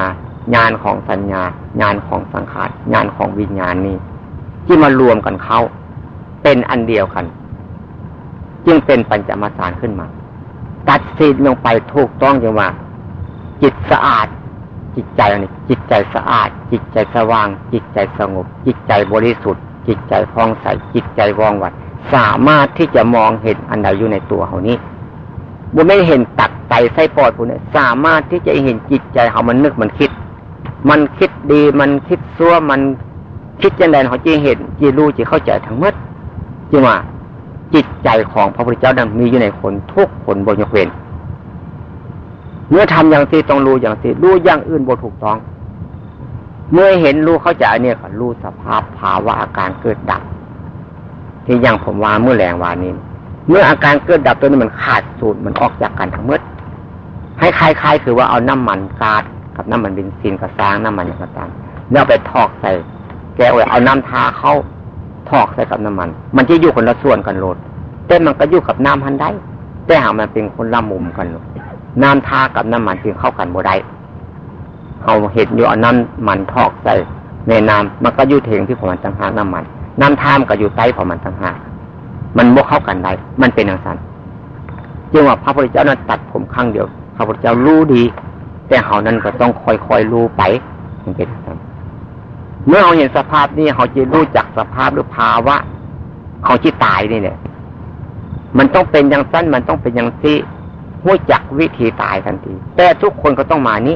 ญาณของสัญญาญาณของสังขารญาณของวิญญาณนี้ ที่มารวมกันเข้า เป็นอันเดียวกัน จึงเป็นปัญจมาสารขึ้นมา ตัดสินลงไปถูกต้องจังว่า จิตสะอาด จิตใจนี่จิตใจสะอาด จิตใจสว่าง จิตใจสงบ จิตใจบริสุทธิ์ จิตใจพองใสจิตใจว่องไวสามารถที่จะมองเห็นอันใดอยู่ในตัวเขานี้บุไม่เห็นตักใจไส้ปอดผู้นี้สามารถที่จะเห็นจิตใจเขามันนึกมันคิด มันคิดดีมันคิดซัวมันคิดจังไดเขาจีเห็นจีรู้จีเข้าใจทั้งหมดจึงว่าจิตใจของพระพุทธเจ้านั้นมีอยู่ในคนทุกคนบนยกเว้น เมื่อทำอย่างที่ต้องรู้อย่างที่รู้อย่างอื่นบถูกต้อง เมื่อเห็นรู้เข้าใจเนี่ยก็รู้สภาพภาวะอาการเกิดดับ ที่อยังผมว่าเมื่อแรงวานี้ เมื่ออาการเกิดดับตัวนี้มันขาดสูตรมันออกจากกันทั้งหมดให้คล้ายๆคือว่าเอาน้ำมันกาดกับน้ำมันเบนซินกับซางน้ำมันอย่างต่างแล้วไปทอกใส่ แก้วเอาน้ำทาเข้าทอกใส่กับน้ำมัน มันจะอยู่คนละส่วนกันโลดแต่มันก็อยู่กับน้ำพันได้แต่หากมันเป็นคนละมุมกันโลด น้ำทากับน้ำมันจึงเข้ากันบ่ได้เอาเห็ดอยู่เอาน้ำมันทอกใส่ในน้ำมันก็อยู่เถงที่ผมมันต่างหากน้ำมัน น้ำทามก็อยู่ใต้ผมมันต่างหากมันบกเข้ากันได้ มันเป็นอย่างนั้นจึงว่าพระพุทธเจ้านั้นตัดผมข้งเดียว พระพุทธเจ้ารู้ดี แต่เขานั้นก็ต้องค่อยๆรู้ไปมันเป็นอย่างนั้นเมื่อเราเห็นสภาพนี้เขาจะรู้จักสภาพหรือภาวะเขาที่ตายนี่เนี่ย มันต้องเป็นอย่างสั้นมันต้องเป็นอย่างซี่ หู้จักวิธีตายทันที แต่ทุกคนก็ต้องมานี้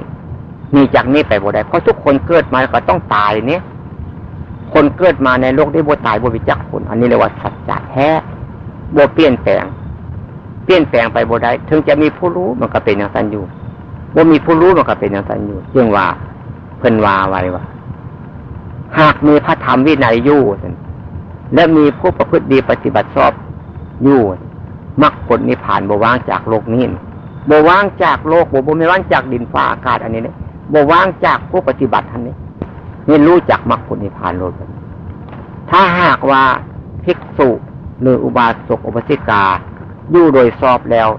มีจากนี้ไปบ่ได้เพราะทุกคนเกิดมาก็ต้องตายเนี่ยคนเกิดมาในโลกได้บ่ตายบ่วิจักคน อันนี้เรียกว่าสัจจะแท้บ่เปลี่ยนแปลง เปลี่ยนแปลงไปบ่ได้ถึงจะมีผู้รู้มันก็เป็นอย่างนั้นอยู่บ่มีผู้รู้มันก็เป็นอย่างนั้นอยู่จึงว่าเพิ่นว่าไว้ว่า หากมีพระธรรมวินัยอยู่และมีผู้ประพฤติดีปฏิบัติชอบอยู่ มรรคผลนิพพานบว่างจากโลกนี้บว่างจากโลกบบ่ไม่ว่างจากดินฟ้าอากาศอันนี้เนี่ยบว่างจากผู้ปฏิบัติท่านนี้นี่รู้จักมรรคผลนิพพานโลกถ้าหากว่าภิกษุหรืออุบาสกอุบาสิกาอยู่โดยสอบแล้ว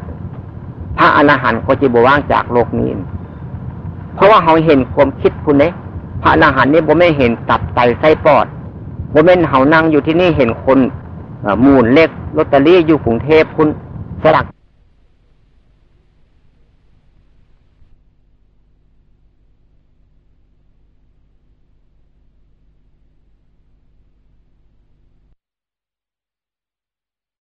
พระอรหันต์ก็จะบว่างจากโลกนี้ เพราะว่าเขาเห็นความคิดคุณเนี่ยพระอรหันต์นี่บ่ไม่เห็นตับไตไส้ปอดบ่เป็นเฮานั่งอยู่ที่นี่เห็นคน มูลเล็กลอตเตอรี่อยู่กรุงเทพคุณสลัก